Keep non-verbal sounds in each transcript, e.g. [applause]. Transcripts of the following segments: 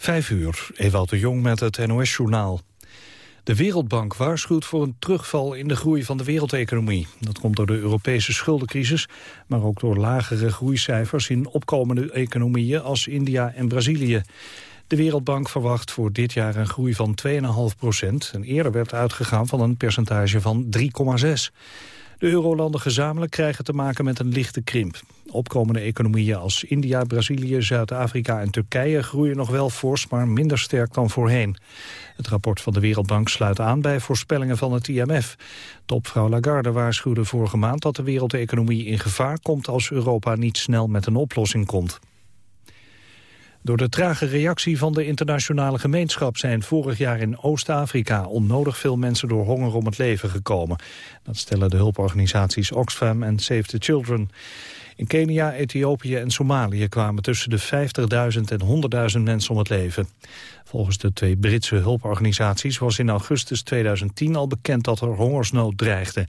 Vijf uur, Ewout de Jong met het NOS-journaal. De Wereldbank waarschuwt voor een terugval in de groei van de wereldeconomie. Dat komt door de Europese schuldencrisis, maar ook door lagere groeicijfers in opkomende economieën als India en Brazilië. De Wereldbank verwacht voor dit jaar een groei van 2,5 procent. En eerder werd uitgegaan van een percentage van 3,6. De eurolanden gezamenlijk krijgen te maken met een lichte krimp. Opkomende economieën als India, Brazilië, Zuid-Afrika en Turkije groeien nog wel fors, maar minder sterk dan voorheen. Het rapport van de Wereldbank sluit aan bij voorspellingen van het IMF. Topvrouw Lagarde waarschuwde vorige maand dat de wereldeconomie in gevaar komt als Europa niet snel met een oplossing komt. Door de trage reactie van de internationale gemeenschap zijn vorig jaar in Oost-Afrika onnodig veel mensen door honger om het leven gekomen. Dat stellen de hulporganisaties Oxfam en Save the Children. In Kenia, Ethiopië en Somalië kwamen tussen de 50.000 en 100.000 mensen om het leven. Volgens de twee Britse hulporganisaties was in augustus 2010 al bekend dat er hongersnood dreigde.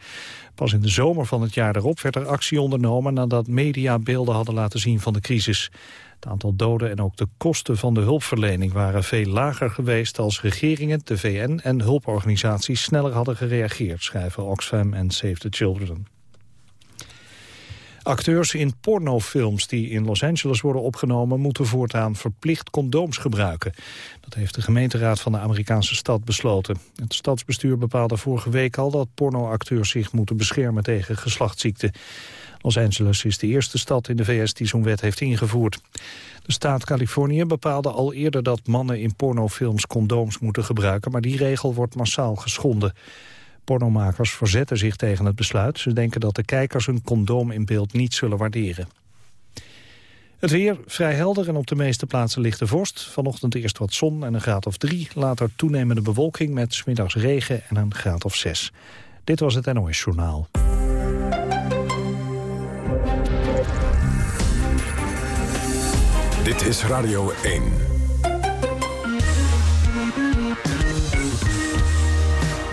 Pas in de zomer van het jaar erop werd er actie ondernomen nadat media beelden hadden laten zien van de crisis. Het aantal doden en ook de kosten van de hulpverlening waren veel lager geweest als regeringen, de VN en hulporganisaties sneller hadden gereageerd, schrijven Oxfam en Save the Children. Acteurs in pornofilms die in Los Angeles worden opgenomen... moeten voortaan verplicht condooms gebruiken. Dat heeft de gemeenteraad van de Amerikaanse stad besloten. Het stadsbestuur bepaalde vorige week al dat pornoacteurs zich moeten beschermen tegen geslachtsziekten. Los Angeles is de eerste stad in de VS die zo'n wet heeft ingevoerd. De staat Californië bepaalde al eerder dat mannen in pornofilms condooms moeten gebruiken, maar die regel wordt massaal geschonden. Pornomakers verzetten zich tegen het besluit. Ze denken dat de kijkers een condoom in beeld niet zullen waarderen. Het weer vrij helder en op de meeste plaatsen ligt de vorst. Vanochtend eerst wat zon en een graad of drie. Later toenemende bewolking met smiddags regen en een graad of zes. Dit was het NOS Journaal. Dit is Radio 1.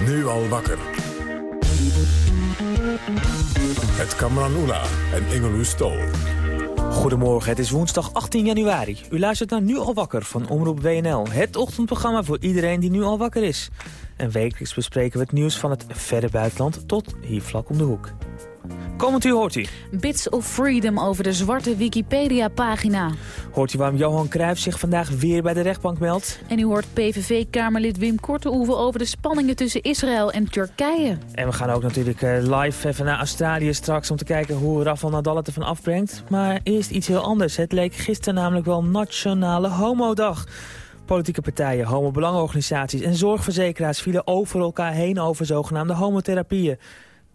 Nu al wakker. Het Kamran Oela en Ingeloes Stol. Goedemorgen, het is woensdag 18 januari. U luistert naar Nu al wakker van Omroep WNL. Het ochtendprogramma voor iedereen die nu al wakker is. En wekelijks bespreken we het nieuws van het verre buitenland tot hier vlak om de hoek. Komend u hoort u. Bits of Freedom over de zwarte Wikipedia-pagina. Hoort u waarom Johan Cruijff zich vandaag weer bij de rechtbank meldt? En u hoort PVV-Kamerlid Wim Kortehoeven over de spanningen tussen Israël en Turkije. En we gaan ook natuurlijk eh, live even naar Australië straks... om te kijken hoe Rafael Nadal het ervan afbrengt. Maar eerst iets heel anders. Het leek gisteren namelijk wel Nationale Homodag. Politieke partijen, homobelangenorganisaties en zorgverzekeraars vielen over elkaar heen over zogenaamde homotherapieën.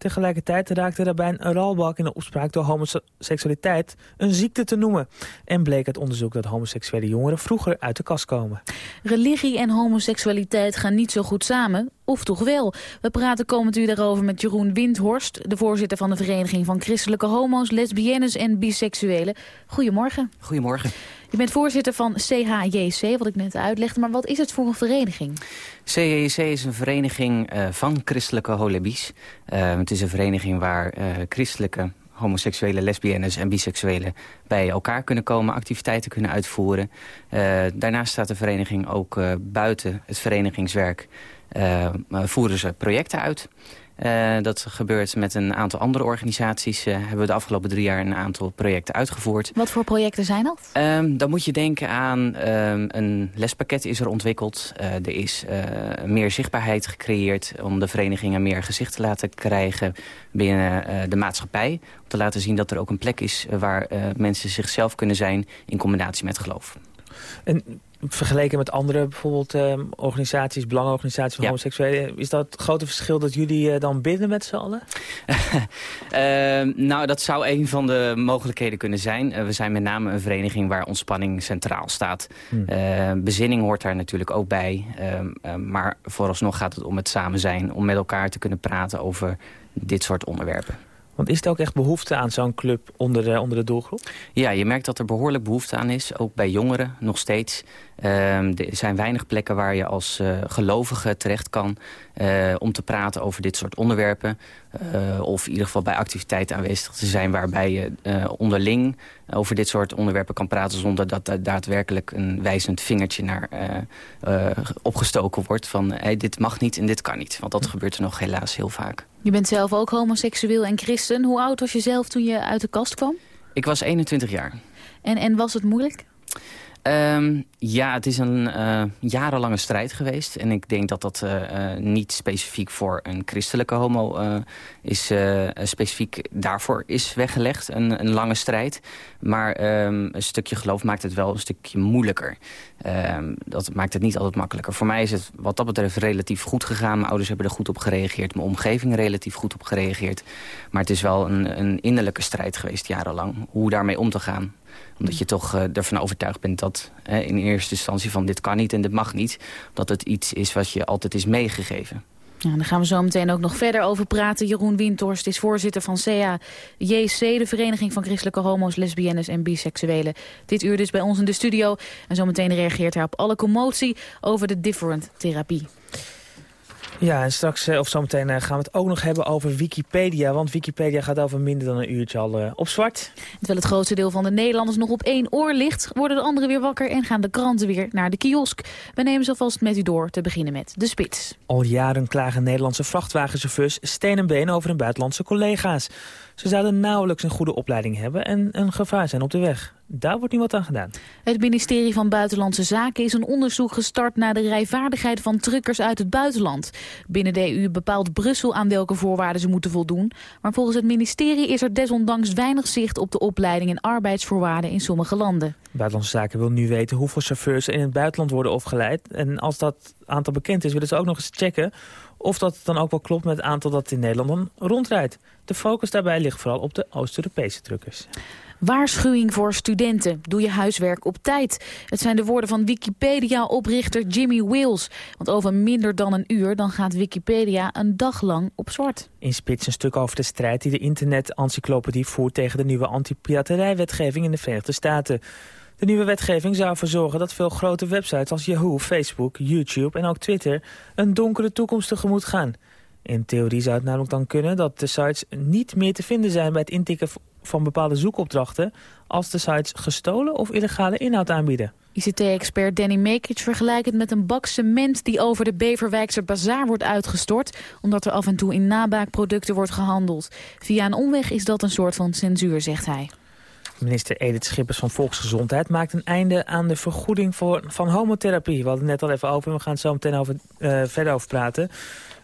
Tegelijkertijd raakte Rabijn Ralbak in de opspraak door homoseksualiteit een ziekte te noemen. En bleek uit onderzoek dat homoseksuele jongeren vroeger uit de kast komen. Religie en homoseksualiteit gaan niet zo goed samen, of toch wel? We praten komend uur daarover met Jeroen Windhorst, de voorzitter van de Vereniging van Christelijke Homo's, Lesbiennes en Biseksuelen. Goedemorgen. Goedemorgen. Je bent voorzitter van CHJC, wat ik net uitlegde. Maar wat is het voor een vereniging? CHJC is een vereniging uh, van christelijke holebies. Uh, het is een vereniging waar uh, christelijke homoseksuele, lesbiennes en biseksuelen bij elkaar kunnen komen, activiteiten kunnen uitvoeren. daarnaast staat de vereniging ook buiten het verenigingswerk, voeren ze projecten uit. Uh, dat gebeurt met een aantal andere organisaties. Uh, hebben we de afgelopen drie jaar een aantal projecten uitgevoerd. Wat voor projecten zijn dat? Um, dan moet je denken aan um, een lespakket is er ontwikkeld. Uh, er is meer zichtbaarheid gecreëerd om de verenigingen meer gezicht te laten krijgen binnen de maatschappij. Om te laten zien dat er ook een plek is waar mensen zichzelf kunnen zijn in combinatie met geloof. En vergeleken met andere bijvoorbeeld eh, organisaties, belangenorganisaties van homoseksuelen... is dat het grote verschil dat jullie uh, dan binnen met z'n allen? uh, [laughs] nou, dat zou een van de mogelijkheden kunnen zijn. Eh, we zijn met name een vereniging waar ontspanning centraal staat. Hmm. bezinning hoort daar natuurlijk ook bij. Ehm, maar vooralsnog gaat het om het samen zijn... om met elkaar te kunnen praten over dit soort onderwerpen. Want is er ook echt behoefte aan zo'n club onder de, onder de doelgroep? Ja, je merkt dat er behoorlijk behoefte aan is. Ook bij jongeren nog steeds. Um, er zijn weinig plekken waar je als uh, gelovige terecht kan... Uh, om te praten over dit soort onderwerpen. of in ieder geval bij activiteiten aanwezig te zijn... waarbij je onderling over dit soort onderwerpen kan praten... zonder dat er daadwerkelijk een wijzend vingertje naar opgestoken wordt... van hey, dit mag niet en dit kan niet. Want dat gebeurt er nog helaas heel vaak. Je bent zelf ook homoseksueel en christen. Hoe oud was je zelf toen je uit de kast kwam? Ik was 21 jaar. En, en was het moeilijk? Um, ja, het is een uh, jarenlange strijd geweest. En ik denk dat dat uh, niet specifiek voor een christelijke homo is, specifiek daarvoor is weggelegd. Een, een lange strijd. Maar um, een stukje geloof maakt het wel een stukje moeilijker. Um, dat maakt het niet altijd makkelijker. Voor mij is het wat dat betreft relatief goed gegaan. Mijn ouders hebben er goed op gereageerd. Mijn omgeving relatief goed op gereageerd. Maar het is wel een, een innerlijke strijd geweest jarenlang. Hoe daarmee om te gaan omdat je toch ervan overtuigd bent dat in eerste instantie van dit kan niet en dit mag niet. Dat het iets is wat je altijd is meegegeven. Ja, daar gaan we zo meteen ook nog verder over praten. Jeroen Wintorst is voorzitter van CAJC, de Vereniging van Christelijke Homo's, Lesbiennes en Biseksuelen. Dit uur dus bij ons in de studio. En zometeen reageert hij op alle commotie over de different therapie. Ja, en straks eh, of zometeen eh, gaan we het ook nog hebben over Wikipedia. Want Wikipedia gaat over minder dan een uurtje al uh, op zwart. Terwijl het grootste deel van de Nederlanders nog op één oor ligt... worden de anderen weer wakker en gaan de kranten weer naar de kiosk. We nemen ze alvast met u door te beginnen met de spits. Al jaren klagen Nederlandse vrachtwagenchauffeurs steen en been over hun buitenlandse collega's. Ze zouden nauwelijks een goede opleiding hebben en een gevaar zijn op de weg. Daar wordt nu wat aan gedaan. Het ministerie van Buitenlandse Zaken is een onderzoek gestart naar de rijvaardigheid van truckers uit het buitenland. Binnen de EU bepaalt Brussel aan welke voorwaarden ze moeten voldoen. Maar volgens het ministerie is er desondanks weinig zicht op de opleiding en arbeidsvoorwaarden in sommige landen. Buitenlandse Zaken wil nu weten hoeveel chauffeurs in het buitenland worden opgeleid. En als dat aantal bekend is, willen ze ook nog eens checken of dat dan ook wel klopt met het aantal dat in Nederland dan rondrijdt. De focus daarbij ligt vooral op de Oost-Europese truckers. Waarschuwing voor studenten. Doe je huiswerk op tijd. Het zijn de woorden van Wikipedia-oprichter Jimmy Wales. Want over minder dan een uur dan gaat Wikipedia een dag lang op zwart. In Spits een stuk over de strijd die de internet-encyclopedie voert... tegen de nieuwe anti-piraterijwetgeving in de Verenigde Staten. De nieuwe wetgeving zou ervoor zorgen dat veel grote websites als Yahoo, Facebook, YouTube en ook Twitter... een donkere toekomst tegemoet gaan... In theorie zou het namelijk dan kunnen dat de sites niet meer te vinden zijn bij het intikken van bepaalde zoekopdrachten als de sites gestolen of illegale inhoud aanbieden. ICT-expert Danny Mekic vergelijkt het met een bak cement die over de Beverwijkse bazaar wordt uitgestort, omdat er af en toe in nabaakproducten wordt gehandeld. Via een omweg is dat een soort van censuur, zegt hij. Minister Edith Schippers van Volksgezondheid maakt een einde aan de vergoeding voor, van homotherapie. We hadden het net al even over we gaan het zo meteen over, uh, verder over praten.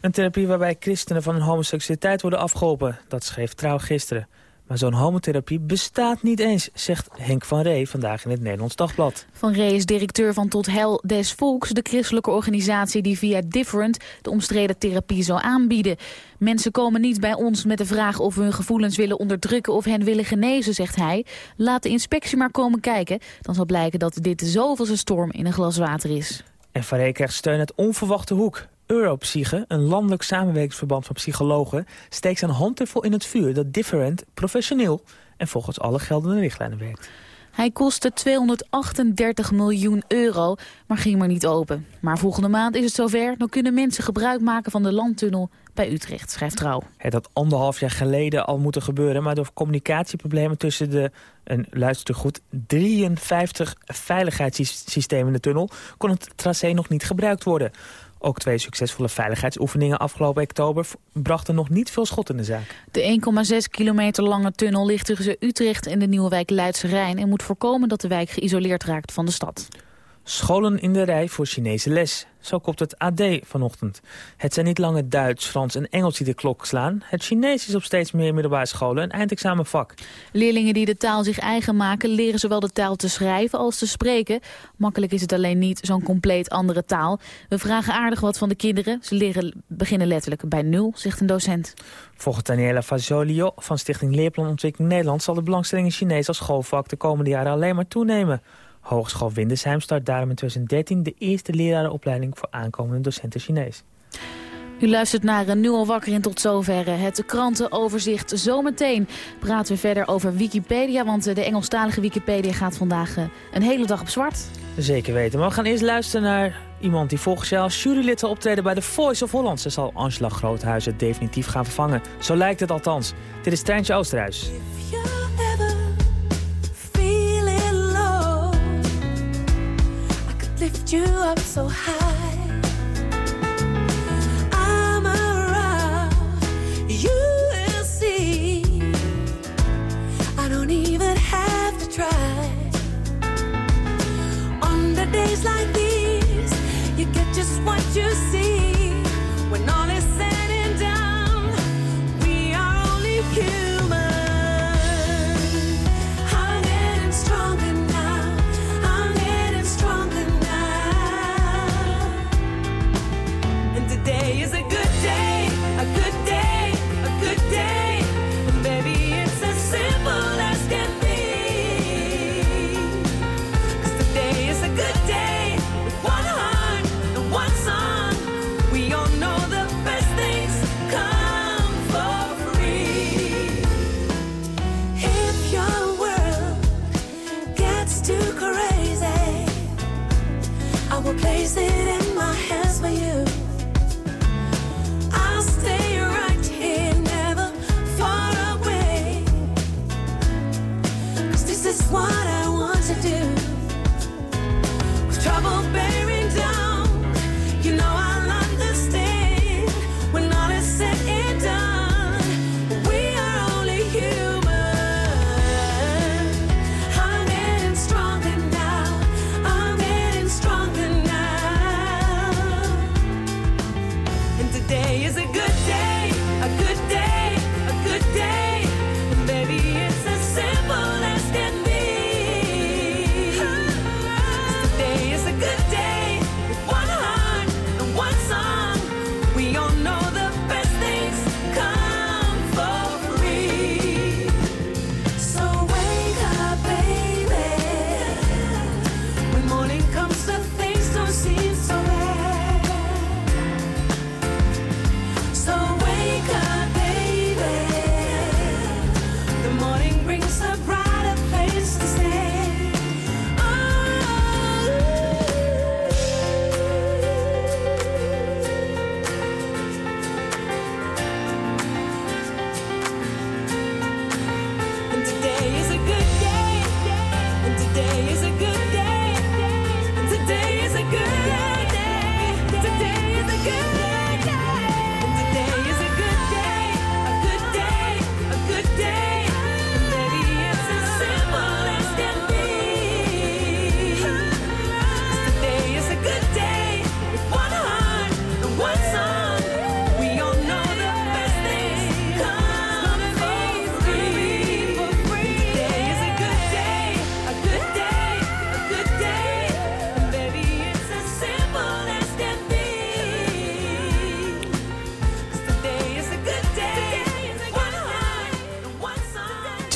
Een therapie waarbij christenen van hun homoseksualiteit worden afgeholpen. Dat schreef Trouw gisteren. Maar zo'n homotherapie bestaat niet eens, zegt Henk van Ree vandaag in het Nederlands Dagblad. Van Ree is directeur van Tot Hel des Volks, de christelijke organisatie die via Different de omstreden therapie zou aanbieden. Mensen komen niet bij ons met de vraag of we hun gevoelens willen onderdrukken of hen willen genezen, zegt hij. Laat de inspectie maar komen kijken, dan zal blijken dat dit de zoveelste storm in een glas water is. En Van Ree krijgt steun uit onverwachte hoek. Europsyche, een landelijk samenwerkingsverband van psychologen... steekt zijn handtevel in het vuur dat Different professioneel... en volgens alle geldende richtlijnen werkt. Hij kostte 238 miljoen euro, maar ging maar niet open. Maar volgende maand is het zover. Dan kunnen mensen gebruik maken van de landtunnel bij Utrecht, schrijft Trouw. Het had anderhalf jaar geleden al moeten gebeuren... maar door communicatieproblemen tussen de, en luister goed, 53 veiligheidssystemen in de tunnel... kon het tracé nog niet gebruikt worden. Ook twee succesvolle veiligheidsoefeningen afgelopen oktober brachten nog niet veel schot in de zaak. De 1,6 kilometer lange tunnel ligt tussen Utrecht en de nieuwe wijk Leidse Rijn... en moet voorkomen dat de wijk geïsoleerd raakt van de stad. Scholen in de rij voor Chinese les. Zo kopt het AD vanochtend. Het zijn niet langer Duits, Frans en Engels die de klok slaan. Het Chinees is op steeds meer middelbare scholen een eindexamenvak. Leerlingen die de taal zich eigen maken... leren zowel de taal te schrijven als te spreken. Makkelijk is het alleen niet zo'n compleet andere taal. We vragen aardig wat van de kinderen. Ze leren beginnen letterlijk bij nul, zegt een docent. Volgens Daniela Fazolio van Stichting Leerplanontwikkeling Nederland... zal de belangstelling in Chinees als schoolvak de komende jaren alleen maar toenemen. Hogeschool Windesheim start daarom in 2013 de eerste lerarenopleiding voor aankomende docenten Chinees. U luistert naar een Nu al wakker en tot zover het krantenoverzicht. Zometeen praten we verder over Wikipedia, want de Engelstalige Wikipedia gaat vandaag een hele dag op zwart. Zeker weten, maar we gaan eerst luisteren naar iemand die volgens jou als jurylid zal optreden bij de Voice of Holland. Ze zal Angela Groothuizen definitief gaan vervangen. Zo lijkt het althans. Dit is Treintje Oosterhuis. lift you up so high. I'm around, you will see. I don't even have to try. On the days like these, you get just what you see.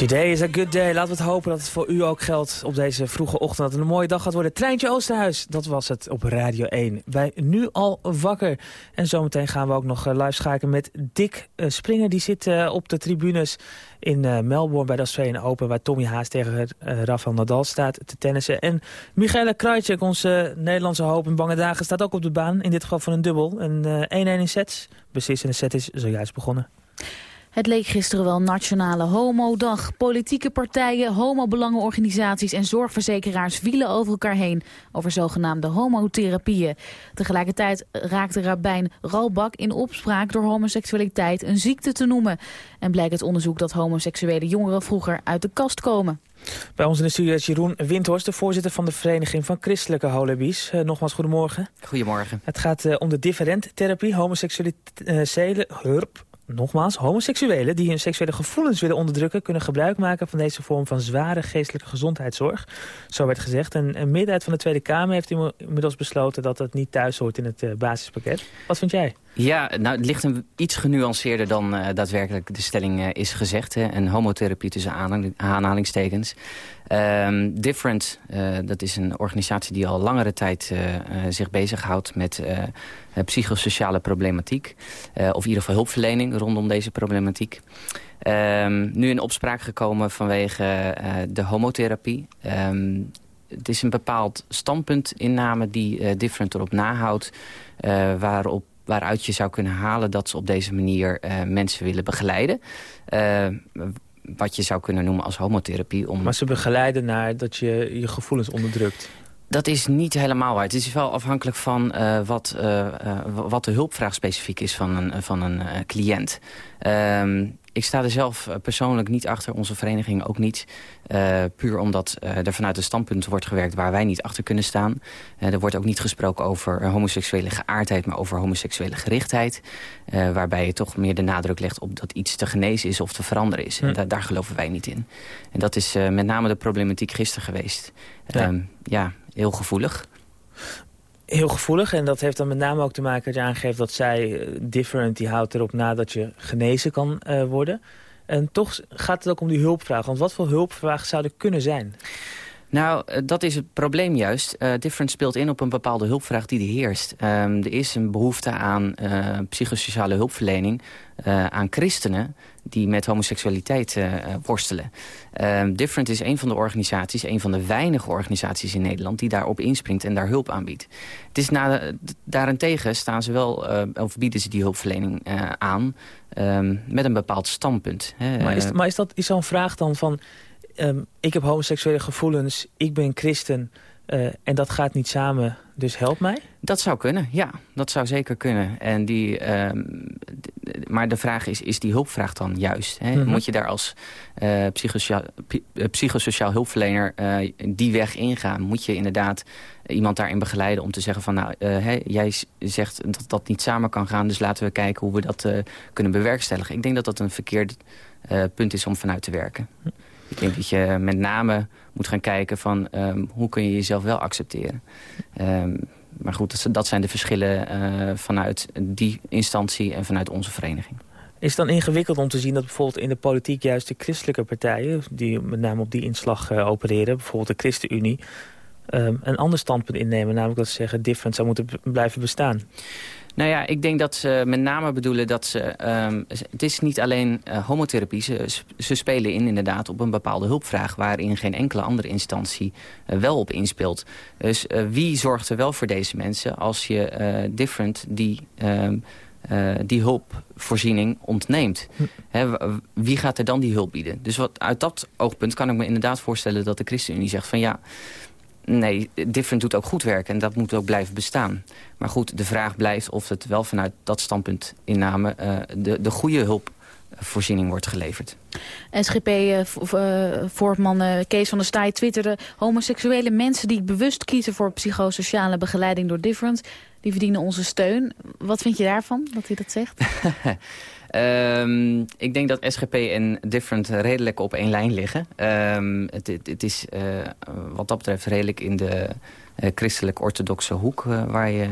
Today is a good day. Laten we het hopen dat het voor u ook geldt op deze vroege ochtend. Dat een mooie dag gaat worden. Treintje Oosterhuis, dat was het op Radio 1. Wij nu al wakker. En zometeen gaan we ook nog eh, live schakelen met Dick eh, Springer. Die zit eh, op de tribunes in Melbourne bij de Australian Open... waar Tommy Haas tegen Rafael Nadal staat te tennissen. En Michaela Krajcek, onze Nederlandse hoop in bange dagen... staat ook op de baan, in dit geval van een dubbel. Een eh, 1-1 in sets. Beslissende set is zojuist begonnen. Het leek gisteren wel Nationale Homodag. Politieke partijen, homobelangenorganisaties en zorgverzekeraars wielen over elkaar heen over zogenaamde homotherapieën. Tegelijkertijd raakte rabbijn Ralbak in opspraak door homoseksualiteit een ziekte te noemen. En blijkt het onderzoek dat homoseksuele jongeren vroeger uit de kast komen. Bij ons in de studio is Jeroen Windhorst, de voorzitter van de Vereniging van Christelijke Holabies. Eh, nogmaals, goedemorgen. Goedemorgen. Het gaat eh, om de different therapie, homoseksuele... hurp, nogmaals, homoseksuelen die hun seksuele gevoelens willen onderdrukken... kunnen gebruik maken van deze vorm van zware geestelijke gezondheidszorg. Zo werd gezegd. En een meerderheid van de Tweede Kamer heeft inmiddels besloten... dat het niet thuis hoort in het eh, basispakket. Wat vind jij? Ja, nou, het ligt een, iets genuanceerder dan uh, daadwerkelijk de stelling uh, is gezegd. Hè, en homotherapie tussen aanhalingstekens. Um, Different, uh, dat is een organisatie die al langere tijd zich bezighoudt met psychosociale problematiek. of in ieder geval hulpverlening rondom deze problematiek. Um, nu in opspraak gekomen vanwege de homotherapie. Um, het is een bepaald standpuntinname die Different erop nahoudt... waarop waaruit je zou kunnen halen dat ze op deze manier uh, mensen willen begeleiden. Uh, wat je zou kunnen noemen als homotherapie. Om... Maar ze begeleiden naar dat je je gevoelens onderdrukt. Dat is niet helemaal waar. Het is wel afhankelijk van uh, wat, wat de hulpvraag specifiek is van een, van een cliënt. Ehm, ik sta er zelf eh, persoonlijk niet achter, onze vereniging ook niet. Uh, puur omdat uh, er vanuit een standpunt wordt gewerkt waar wij niet achter kunnen staan. Uh, er wordt ook niet gesproken over homoseksuele geaardheid, maar over homoseksuele gerichtheid. waarbij je toch meer de nadruk legt op dat iets te genezen is of te veranderen is. Hm. En da daar geloven wij niet in. En dat is met name de problematiek gisteren geweest. Ja, ja heel gevoelig heel gevoelig. En dat heeft dan met name ook te maken dat je aangeeft dat zij, uh, Different, die houdt erop na dat je genezen kan uh, worden. En toch gaat het ook om die hulpvraag. Want wat voor hulpvraag zou er kunnen zijn? Nou, eh, dat is het probleem juist. Different speelt in op een bepaalde hulpvraag die er heerst. Um, er is een behoefte aan psychosociale hulpverlening aan christenen die met homoseksualiteit worstelen. Um, Different is een van de organisaties, een van de weinige organisaties in Nederland... die daarop inspringt en daar hulp aanbiedt. Het is daarentegen staan ze wel, of bieden ze die hulpverlening aan... Um, met een bepaald standpunt. Maar is, maar is dat is zo'n vraag dan van um, ik heb homoseksuele gevoelens, ik ben christen... Uh, en dat gaat niet samen, dus help mij? Dat zou kunnen, ja. Dat zou zeker kunnen. En die, um, maar de vraag is, is die hulpvraag dan juist? Hè? Mm -hmm. Moet je daar als uh, psychosociaal, uh, psychosociaal hulpverlener die weg ingaan? Moet je inderdaad iemand daarin begeleiden om te zeggen van... nou, hey, jij zegt dat dat niet samen kan gaan... dus laten we kijken hoe we dat kunnen bewerkstelligen. Ik denk dat dat een verkeerd punt is om vanuit te werken. Hm. Ik denk dat je met name moet gaan kijken van um, hoe kun je jezelf wel accepteren. Um, maar goed, dat, zijn de verschillen uh, vanuit die instantie en vanuit onze vereniging. Is het dan ingewikkeld om te zien dat bijvoorbeeld in de politiek juist de christelijke partijen... die met name op die inslag uh, opereren, bijvoorbeeld de ChristenUnie... Um, een ander standpunt innemen, namelijk dat ze zeggen different zou moeten blijven bestaan? Nou ja, ik denk dat ze met name bedoelen dat ze... Um, het is niet alleen uh, homotherapie. Ze, ze spelen in inderdaad op een bepaalde hulpvraag... waarin geen enkele andere instantie uh, wel op inspeelt. Dus uh, wie zorgt er wel voor deze mensen als je different die... Um, die hulpvoorziening ontneemt. Hm. He, wie gaat er dan die hulp bieden? Dus wat, uit dat oogpunt kan ik me inderdaad voorstellen dat de ChristenUnie zegt van ja, Nee, Different doet ook goed werk en dat moet ook blijven bestaan. Maar goed, de vraag blijft of het wel vanuit dat standpunt inname... Uh, de, de goede hulpvoorziening wordt geleverd. SGP-voortman uh, uh, Kees van der Staaij twitterde... homoseksuele mensen die bewust kiezen voor psychosociale begeleiding door Different... die verdienen onze steun. Wat vind je daarvan, dat hij dat zegt? [laughs] Um, ik denk dat SGP en Different redelijk op één lijn liggen. Um, het, het, is uh, wat dat betreft redelijk in de uh, christelijk-orthodoxe hoek... Uh, waar, je,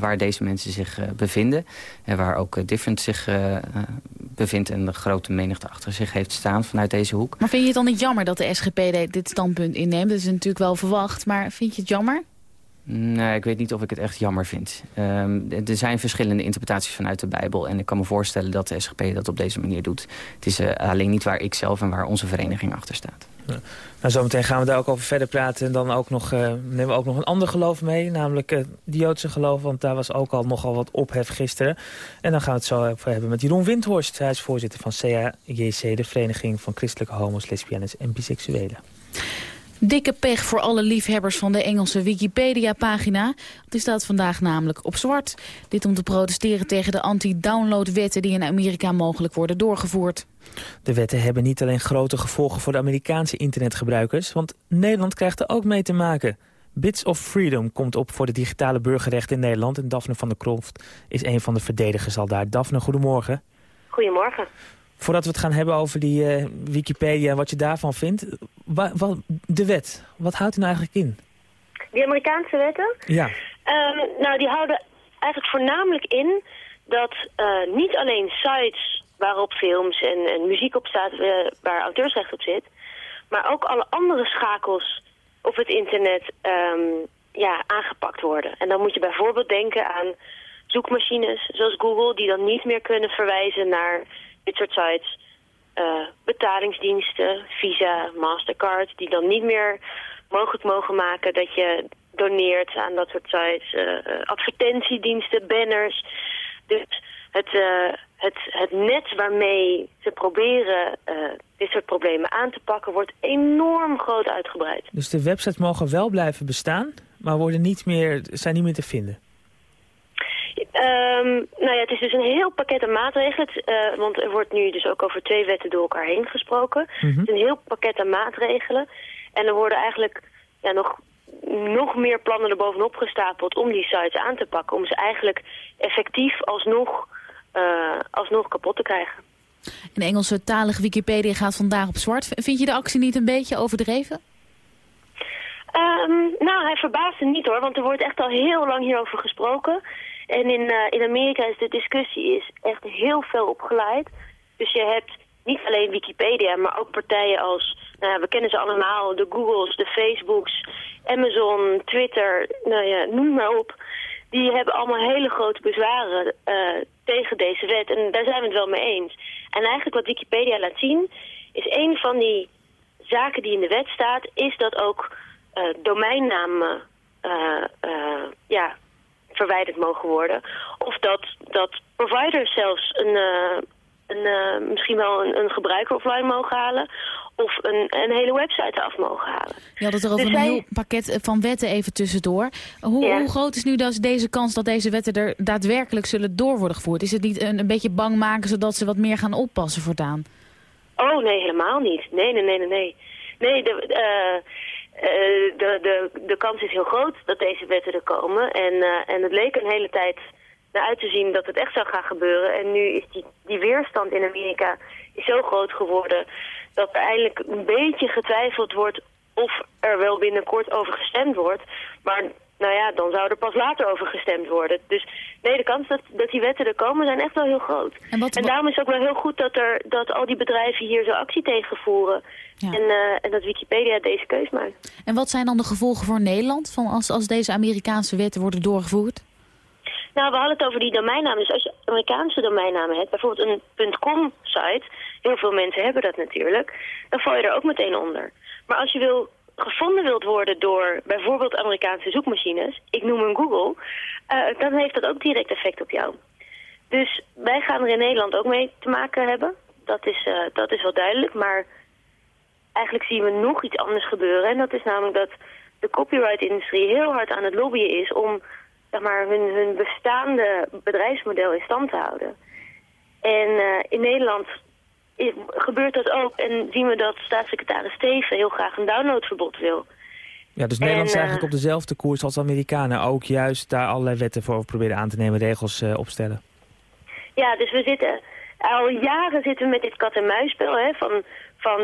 waar deze mensen zich bevinden. En waar ook Different zich bevindt en de grote menigte achter zich heeft staan vanuit deze hoek. Maar vind je het dan niet jammer dat de SGP dit standpunt inneemt? Dat is natuurlijk wel verwacht, maar vind je het jammer? Nee, ik weet niet of ik het echt jammer vind. Um, er zijn verschillende interpretaties vanuit de Bijbel. En ik kan me voorstellen dat de SGP dat op deze manier doet. Het is uh, alleen niet waar ik zelf en waar onze vereniging achter staat. Ja. Nou, zometeen gaan we daar ook over verder praten. En dan ook nog, uh, nemen we ook nog een ander geloof mee. Namelijk het uh, Joodse geloof. Want daar was ook al nogal wat ophef gisteren. En dan gaan we het zo hebben met Jeroen Windhorst. Hij is voorzitter van CAJC, de Vereniging van Christelijke Homo's, Lesbiennes en Biseksuelen. Dikke pech voor alle liefhebbers van de Engelse Wikipedia-pagina. Die staat vandaag namelijk op zwart. Dit om te protesteren tegen de anti-download-wetten die in Amerika mogelijk worden doorgevoerd. De wetten hebben niet alleen grote gevolgen voor de Amerikaanse internetgebruikers... want Nederland krijgt er ook mee te maken. Bits of Freedom komt op voor de digitale burgerrechten in Nederland... en Daphne van der Kroft is een van de verdedigers al daar. Daphne, goedemorgen. Goedemorgen. Voordat we het gaan hebben over die uh, Wikipedia en wat je daarvan vindt. Wa wat, de wet, wat houdt die nou eigenlijk in? Die Amerikaanse wetten? Ja. Um, nou, die houden eigenlijk voornamelijk in dat niet alleen sites waarop films en, en muziek op staat waar auteursrecht op zit, maar ook alle andere schakels op het internet um, ja, aangepakt worden. En dan moet je bijvoorbeeld denken aan zoekmachines zoals Google... die dan niet meer kunnen verwijzen naar dit soort sites. Uh, betalingsdiensten, Visa, Mastercard... die dan niet meer mogelijk mogen maken dat je doneert aan dat soort sites. Uh, advertentiediensten, banners. Dus het, het, het net waarmee ze proberen dit soort problemen aan te pakken... wordt enorm groot uitgebreid. Dus de websites mogen wel blijven bestaan, maar worden niet meer, zijn niet meer te vinden? Um, nou ja, het is dus een heel pakket aan maatregelen. Uh, want er wordt nu dus ook over twee wetten door elkaar heen gesproken. Mm Het is een heel pakket aan maatregelen. En er worden eigenlijk ja, nog, nog meer plannen erbovenop gestapeld om die sites aan te pakken. Om ze eigenlijk effectief alsnog uh, alsnog kapot te krijgen. Een Engelse talige Wikipedia gaat vandaag op zwart. Vind je de actie niet een beetje overdreven? Um, nou, hij verbaasde niet hoor, want er wordt echt al heel lang hierover gesproken. En in, uh, in Amerika is de discussie is echt heel veel opgeleid. Dus je hebt niet alleen Wikipedia, maar ook partijen als, nou, we kennen ze allemaal, de Googles, de Facebooks, Amazon, Twitter, nou ja, noem maar op. Die hebben allemaal hele grote bezwaren uh, tegen deze wet. En daar zijn we het wel mee eens. En eigenlijk wat Wikipedia laat zien... is een van die zaken die in de wet staat... is dat ook uh, domeinnamen ja, verwijderd mogen worden. Of dat, dat providers zelfs een, een, misschien wel een, een gebruiker offline mogen halen of een, een hele website af mogen halen. Je had het er over dus een heel pakket van wetten even tussendoor. Hoe, hoe groot is nu dus deze kans dat deze wetten er daadwerkelijk zullen door worden gevoerd? Is het niet een, een beetje bang maken zodat ze wat meer gaan oppassen voortaan? Oh, nee, helemaal niet. Nee, nee, nee, nee, nee. Nee, de, uh, de, de, de kans is heel groot dat deze wetten er komen. En, uh, en het leek een hele tijd naar uit te zien dat het echt zou gaan gebeuren. En nu is die, die weerstand in Amerika is zo groot geworden dat er eindelijk een beetje getwijfeld wordt of er wel binnenkort over gestemd wordt. Maar nou ja, dan zou er pas later over gestemd worden. Dus nee, de kans dat, dat die wetten er komen zijn echt wel heel groot. En, wat, en daarom is het ook wel heel goed dat, er, dat al die bedrijven hier zo actie tegen voeren. En, uh, en dat Wikipedia deze keus maakt. En wat zijn dan de gevolgen voor Nederland van als, als deze Amerikaanse wetten worden doorgevoerd? Nou, we hadden het over die domeinnamen. Dus als je Amerikaanse domeinnamen hebt, bijvoorbeeld een .com-site... heel veel mensen hebben dat natuurlijk, dan val je er ook meteen onder. Maar als je wil, gevonden wilt worden door bijvoorbeeld Amerikaanse zoekmachines... ik noem een Google, uh, dan heeft dat ook direct effect op jou. Dus wij gaan er in Nederland ook mee te maken hebben. Dat is, uh, dat is wel duidelijk, maar eigenlijk zien we nog iets anders gebeuren. En dat is namelijk dat de copyright-industrie heel hard aan het lobbyen is... om zeg maar, hun, hun bestaande bedrijfsmodel in stand te houden. En uh, in Nederland is, gebeurt dat ook en zien we dat staatssecretaris Steven heel graag een downloadverbod wil. Ja, dus Nederland is uh, eigenlijk op dezelfde koers als de Amerikanen. Ook juist daar allerlei wetten voor proberen aan te nemen, regels uh, opstellen. Ja, dus we zitten al jaren zitten we met dit kat-en-muisspel. Van,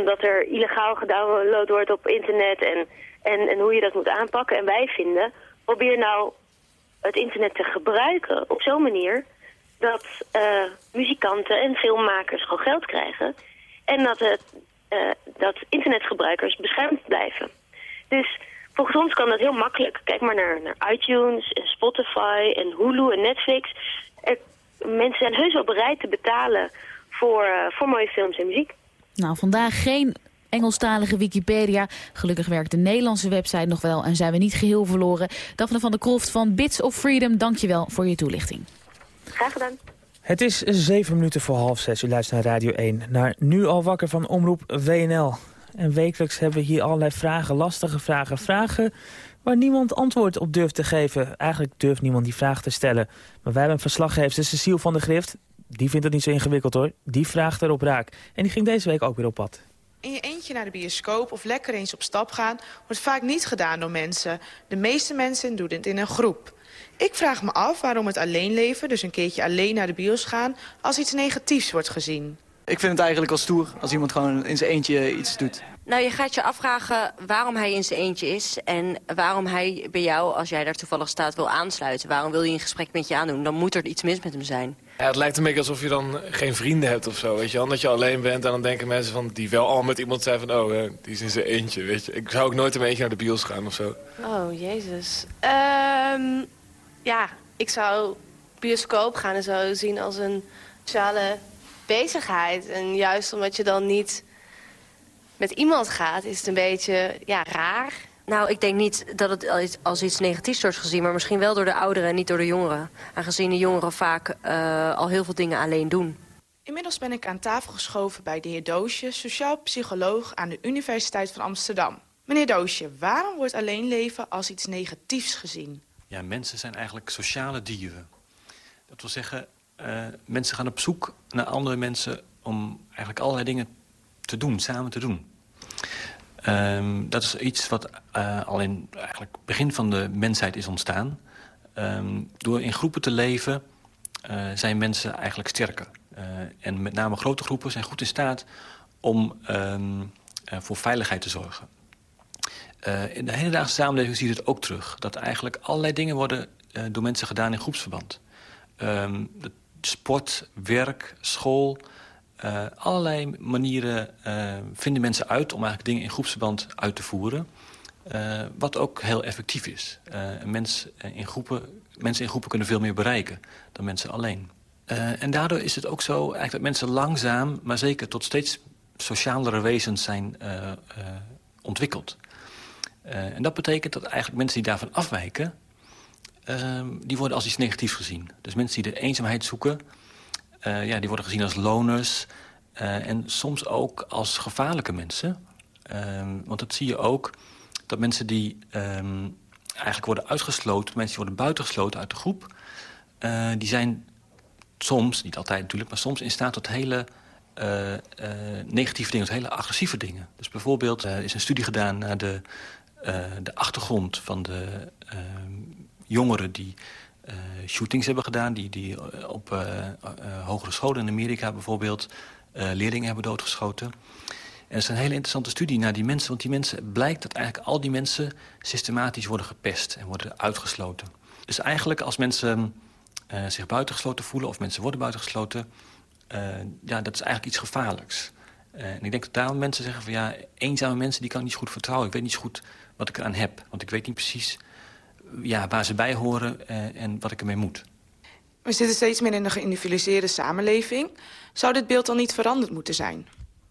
dat er illegaal gedownload wordt op internet en, en, en hoe je dat moet aanpakken. En wij vinden, probeer nou het internet te gebruiken op zo'n manier dat uh, muzikanten en filmmakers gewoon geld krijgen. En dat, het, uh, dat internetgebruikers beschermd blijven. Dus volgens ons kan dat heel makkelijk. Kijk maar naar, naar iTunes en Spotify en Hulu en Netflix. Er, mensen zijn heus wel bereid te betalen voor, uh, voor mooie films en muziek. Nou, vandaag geen Engelstalige Wikipedia. Gelukkig werkt de Nederlandse website nog wel en zijn we niet geheel verloren. Daphne van der Kroft van Bits of Freedom, dankjewel voor je toelichting. Graag gedaan. Het is zeven minuten voor half zes. U luistert naar Radio 1. Naar Nu al wakker van Omroep WNL. En wekelijks hebben we hier allerlei vragen, lastige vragen. Vragen waar niemand antwoord op durft te geven. Eigenlijk durft niemand die vraag te stellen. Maar wij hebben een verslaggever, Cecile van der Grift. Die vindt het niet zo ingewikkeld hoor. Die vraagt erop raak. En die ging deze week ook weer op pad in je eentje naar de bioscoop of lekker eens op stap gaan... wordt vaak niet gedaan door mensen. De meeste mensen doen het in een groep. Ik vraag me af waarom het alleen leven, dus een keertje alleen naar de bios gaan... als iets negatiefs wordt gezien. ik vind het eigenlijk al stoer als iemand gewoon in zijn eentje iets doet. Nou, je gaat je afvragen waarom hij in zijn eentje is... en waarom hij bij jou, als jij daar toevallig staat, wil aansluiten. Waarom wil je een gesprek met je aandoen? Dan moet er iets mis met hem zijn. Het lijkt een beetje alsof je dan geen vrienden hebt of zo, weet je wel. Dat je alleen bent en dan denken mensen van, die wel al met iemand zijn van... oh, die is in zijn eentje, weet je. Ik zou ook nooit een eentje naar de bios gaan of zo. Oh, jezus. Um, ja, ik zou bioscoop gaan en zo zien als een sociale bezigheid. En juist omdat je dan niet met iemand gaat, is het een beetje ja, raar. Nou, ik denk niet dat het als iets negatiefs wordt gezien... maar misschien wel door de ouderen en niet door de jongeren. Aangezien de jongeren vaak uh, al heel veel dingen alleen doen. Inmiddels ben ik aan tafel geschoven bij de heer Doosje... sociaal psycholoog aan de Universiteit van Amsterdam. Meneer Doosje, waarom wordt alleen leven als iets negatiefs gezien? Ja, mensen zijn eigenlijk sociale dieren. Dat wil zeggen, uh, mensen gaan op zoek naar andere mensen... om eigenlijk allerlei dingen te doen, samen te doen. Um, dat is iets wat uh, al in eigenlijk begin van de mensheid is ontstaan. Um, door in groepen te leven uh, zijn mensen eigenlijk sterker. Uh, en met name grote groepen zijn goed in staat om um, voor veiligheid te zorgen. in de hedendaagse samenleving zie je het ook terug. Dat eigenlijk allerlei dingen worden door mensen gedaan in groepsverband. sport, werk, school, uh, allerlei manieren uh, vinden mensen uit om eigenlijk dingen in groepsverband uit te voeren. Uh, wat ook heel effectief is. Mens in groepen, mensen in groepen kunnen veel meer bereiken dan mensen alleen. en daardoor is het ook zo eigenlijk dat mensen langzaam, maar zeker tot steeds socialere wezens zijn ontwikkeld. en dat betekent dat eigenlijk mensen die daarvan afwijken, die worden als iets negatiefs gezien. Dus mensen die de eenzaamheid zoeken, uh, ja, die worden gezien als loners. Uh, en soms ook als gevaarlijke mensen. Uh, want dat zie je ook, dat mensen die um, eigenlijk worden uitgesloten... mensen die worden buitengesloten uit de groep... Uh, die zijn soms, niet altijd natuurlijk... maar soms in staat tot hele negatieve dingen, tot hele agressieve dingen. Dus bijvoorbeeld is een studie gedaan naar de, de achtergrond van de ehm, jongeren... die shootings hebben gedaan... die, die uh, op uh, hogere scholen in Amerika bijvoorbeeld leerlingen hebben doodgeschoten. En het is een hele interessante studie naar die mensen... want die mensen blijkt dat eigenlijk al die mensen systematisch worden gepest... en worden uitgesloten. Dus eigenlijk als mensen zich buitengesloten voelen... of mensen worden buitengesloten... ja, dat is eigenlijk iets gevaarlijks. en ik denk dat daarom mensen zeggen van... ja, eenzame mensen die kan ik niet goed vertrouwen. Ik weet niet zo goed wat ik eraan heb. Want ik weet niet precies ja, waar ze bij horen uh, en wat ik ermee moet. We zitten steeds meer in een geïndividualiseerde samenleving. Zou dit beeld dan niet veranderd moeten zijn?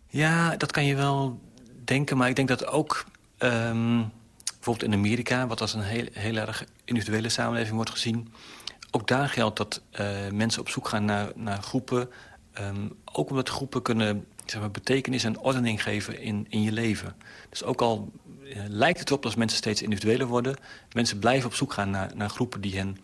Ja, dat kan je wel denken, maar ik denk dat ook... Um, bijvoorbeeld in Amerika, wat als een heel, heel erg individuele samenleving wordt gezien... ook daar geldt dat uh, mensen op zoek gaan naar, naar groepen... Um, ook omdat groepen kunnen zeg maar, betekenis en ordening geven in, in je leven. Dus ook al lijkt het erop als mensen steeds individueler worden... mensen blijven op zoek gaan naar, naar groepen die hen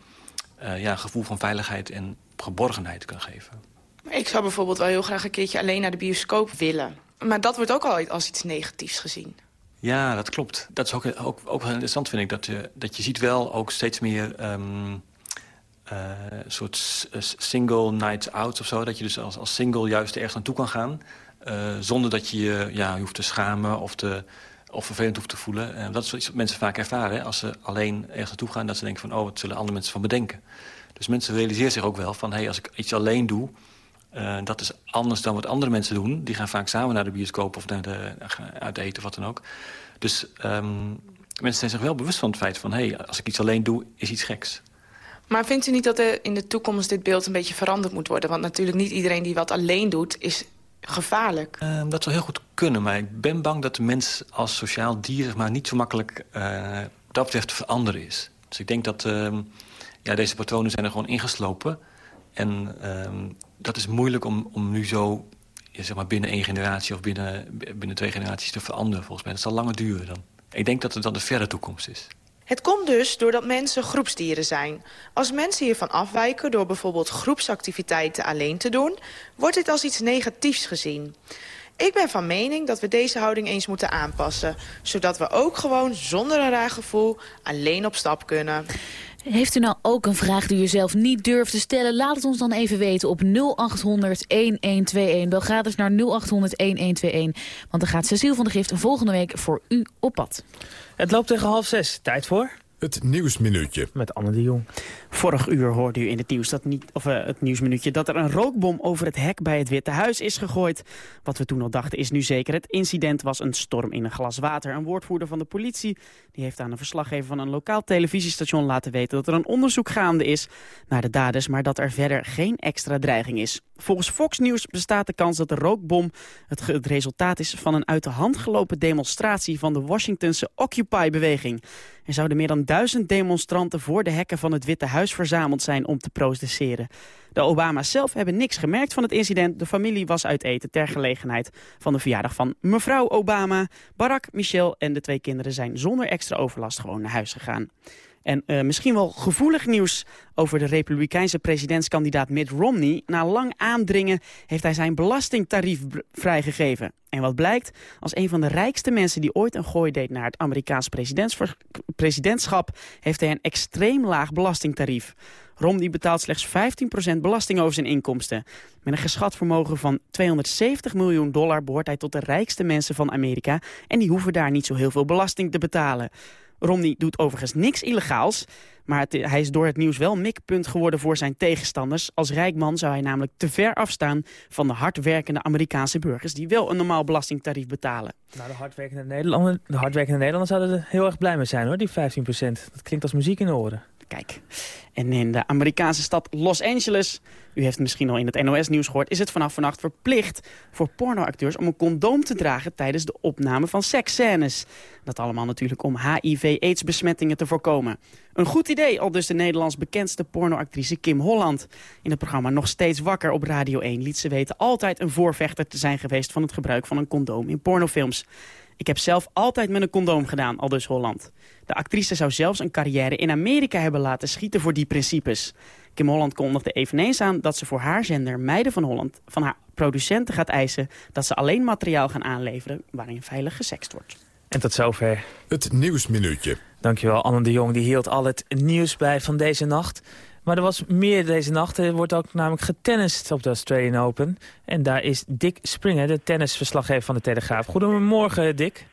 uh, ja, een gevoel van veiligheid en geborgenheid kunnen geven. Ik zou bijvoorbeeld wel heel graag een keertje alleen naar de bioscoop willen. Maar dat wordt ook al als iets negatiefs gezien. Ja, dat klopt. Dat is ook, ook, ook wel interessant, vind ik. Dat je, dat je ziet wel ook steeds meer... Um, uh, soort single nights out of zo. Dat je dus als, als single juist ergens naartoe kan gaan. Uh, zonder dat je je ja, hoeft te schamen of, te, of vervelend hoeft te voelen. Uh, dat is iets wat mensen vaak ervaren. Hè? Als ze alleen ergens naartoe gaan, dat ze denken van... oh, wat zullen andere mensen van bedenken. Dus mensen realiseren zich ook wel van... hey, als ik iets alleen doe, uh, dat is anders dan wat andere mensen doen. Die gaan vaak samen naar de bioscoop of naar de, uit eten of wat dan ook. Dus um, mensen zijn zich wel bewust van het feit van... hey, als ik iets alleen doe, is iets geks. Maar vindt u niet dat er in de toekomst dit beeld een beetje veranderd moet worden? Want natuurlijk niet iedereen die wat alleen doet, is gevaarlijk. Uh, dat zou heel goed kunnen, maar ik ben bang dat de mens als sociaal dier... Maar, niet zo makkelijk uh, dat betreft te veranderen is. Dus ik denk dat uh, ja, deze patronen zijn er gewoon ingeslopen. En ehm, dat is moeilijk om, om nu zo ja, zeg maar binnen één generatie... of binnen, binnen twee generaties te veranderen, volgens mij. Dat zal langer duren dan. Ik denk dat het dan de verre toekomst is. Het komt dus doordat mensen groepsdieren zijn. Als mensen hiervan afwijken door bijvoorbeeld groepsactiviteiten alleen te doen... wordt dit als iets negatiefs gezien. Ik ben van mening dat we deze houding eens moeten aanpassen... zodat we ook gewoon zonder een raar gevoel alleen op stap kunnen. Heeft u nou ook een vraag die u zelf niet durft te stellen? Laat het ons dan even weten op 0800-1121. Bel gratis naar 0800-1121. Want dan gaat Cecile van de Gift volgende week voor u op pad. Het loopt tegen half zes. Tijd voor... Het Nieuwsminuutje. Met Anne de Jong. Vorig uur hoorde u in het nieuws dat niet, of, uh, het nieuwsminuutje dat er een rookbom over het hek bij het Witte Huis is gegooid. Wat we toen al dachten is nu zeker. Het incident was een storm in een glas water. Een woordvoerder van de politie die heeft aan een verslaggever van een lokaal televisiestation laten weten dat er een onderzoek gaande is naar de daders, maar dat er verder geen extra dreiging is. Volgens Fox News bestaat de kans dat de rookbom het, het resultaat is van een uit de hand gelopen demonstratie van de Washingtonse Occupy-beweging. Er zouden meer dan duizend demonstranten voor de hekken van het Witte Huis verzameld zijn om te protesteren. De Obama's zelf hebben niks gemerkt van het incident. De familie was uit eten ter gelegenheid van de verjaardag van mevrouw Obama. Barack, Michelle en de twee kinderen zijn zonder extra overlast gewoon naar huis gegaan. En uh, misschien wel gevoelig nieuws over de republikeinse presidentskandidaat Mitt Romney. Na lang aandringen heeft hij zijn belastingtarief vrijgegeven. En wat blijkt? Als een van de rijkste mensen die ooit een gooi deed naar het Amerikaans presidentschap... heeft hij een extreem laag belastingtarief. Romney betaalt slechts 15% belasting over zijn inkomsten. Met een geschat vermogen van 270 miljoen dollar behoort hij tot de rijkste mensen van Amerika... en die hoeven daar niet zo heel veel belasting te betalen. Romney doet overigens niks illegaals. Maar hij is door het nieuws wel mikpunt geworden voor zijn tegenstanders. Als rijk man zou hij namelijk te ver afstaan van de hardwerkende Amerikaanse burgers... die wel een normaal belastingtarief betalen. Nou, de hardwerkende Nederlanders, de hardwerkende Nederlanders zouden er heel erg blij mee zijn, hoor, die 15% Dat klinkt als muziek in de oren. Kijk, en in de Amerikaanse stad Los Angeles, u heeft het misschien al in het NOS-nieuws gehoord... is het vanaf vannacht verplicht voor pornoacteurs om een condoom te dragen... tijdens de opname van seksscènes. Dat allemaal natuurlijk om HIV-AIDS-besmettingen te voorkomen. Een goed idee, al dus de Nederlands bekendste pornoactrice Kim Holland. In het programma Nog Steeds Wakker op Radio 1 liet ze weten... altijd een voorvechter te zijn geweest van het gebruik van een condoom in pornofilms. Ik heb zelf altijd met een condoom gedaan, aldus Holland. De actrice zou zelfs een carrière in Amerika hebben laten schieten voor die principes. Kim Holland kondigde eveneens aan dat ze voor haar zender Meiden van Holland... van haar producenten gaat eisen dat ze alleen materiaal gaan aanleveren... waarin veilig gesext wordt. En tot zover. Het Nieuwsminuutje. Dankjewel, Anne de Jong. Die hield al het nieuws bij van deze nacht. Maar er was meer deze nacht. Er wordt ook namelijk getennist op de Australian Open. En daar is Dick Springer, de tennisverslaggever van de Telegraaf. Goedemorgen, Dick.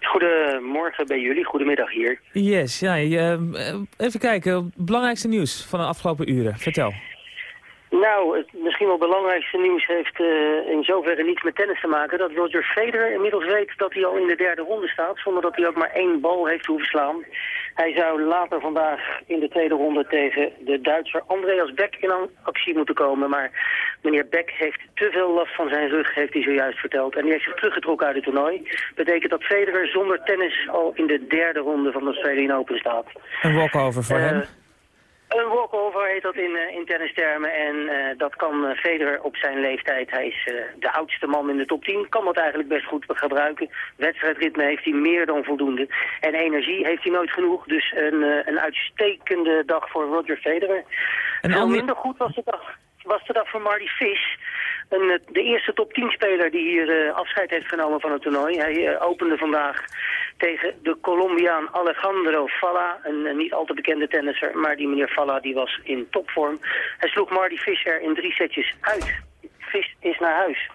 Goedemorgen bij jullie, goedemiddag hier. Yes, ja, uh, even kijken. Belangrijkste nieuws van de afgelopen uren. Vertel. Nou, het misschien wel belangrijkste nieuws heeft uh, in zoverre niets met tennis te maken. Dat Roger Federer inmiddels weet dat hij al in de derde ronde staat. Zonder dat hij ook maar één bal heeft hoeven slaan. Hij zou later vandaag in de tweede ronde tegen de Duitser Andreas Beck in actie moeten komen. Maar meneer Beck heeft te veel last van zijn rug, heeft hij zojuist verteld. En die heeft zich teruggetrokken uit het toernooi. Betekent dat Federer zonder tennis al in de derde ronde van de Australian Open staat. Een walkover voor uh, hem? Een walkover heet dat in, uh, in tennistermen en uh, dat kan uh, Federer op zijn leeftijd. Hij is de oudste man in de top 10, kan dat eigenlijk best goed gebruiken. Wedstrijdritme heeft hij meer dan voldoende. En energie heeft hij nooit genoeg, dus een, een uitstekende dag voor Roger Federer. En Veel minder goed was de dag, was de dag voor Marty Fish. Een, de eerste top 10 speler die hier afscheid heeft genomen van het toernooi. Hij opende vandaag tegen de Colombiaan Alejandro Falla, een, niet al te bekende tennisser, maar die meneer Falla die was in topvorm. Hij sloeg Marty Fischer in drie setjes uit. Fish is naar huis.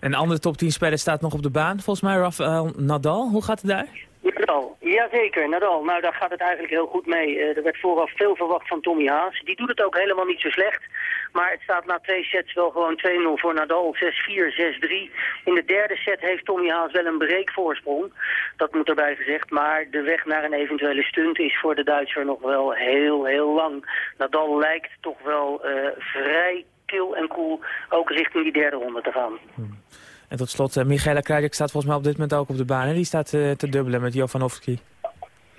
Een andere top 10 speler staat nog op de baan, volgens mij Rafael Nadal. Hoe gaat het daar? Nadal, jazeker, Nadal. Nou, daar gaat het eigenlijk heel goed mee. Uh, er werd vooraf veel verwacht van Tommy Haas. Die doet het ook helemaal niet zo slecht. Maar het staat na twee sets wel gewoon 2-0 voor Nadal. 6-4, 6-3. In de derde set heeft Tommy Haas wel een breekvoorsprong. Dat moet erbij gezegd. Maar de weg naar een eventuele stunt is voor de Duitser nog wel heel, heel lang. Nadal lijkt toch wel uh, vrij kil en cool ook richting die derde ronde te gaan. Hmm. En tot slot, uh, Michaela Krajcik staat volgens mij op dit moment ook op de baan. En die staat uh, te dubbelen met Jovanovski.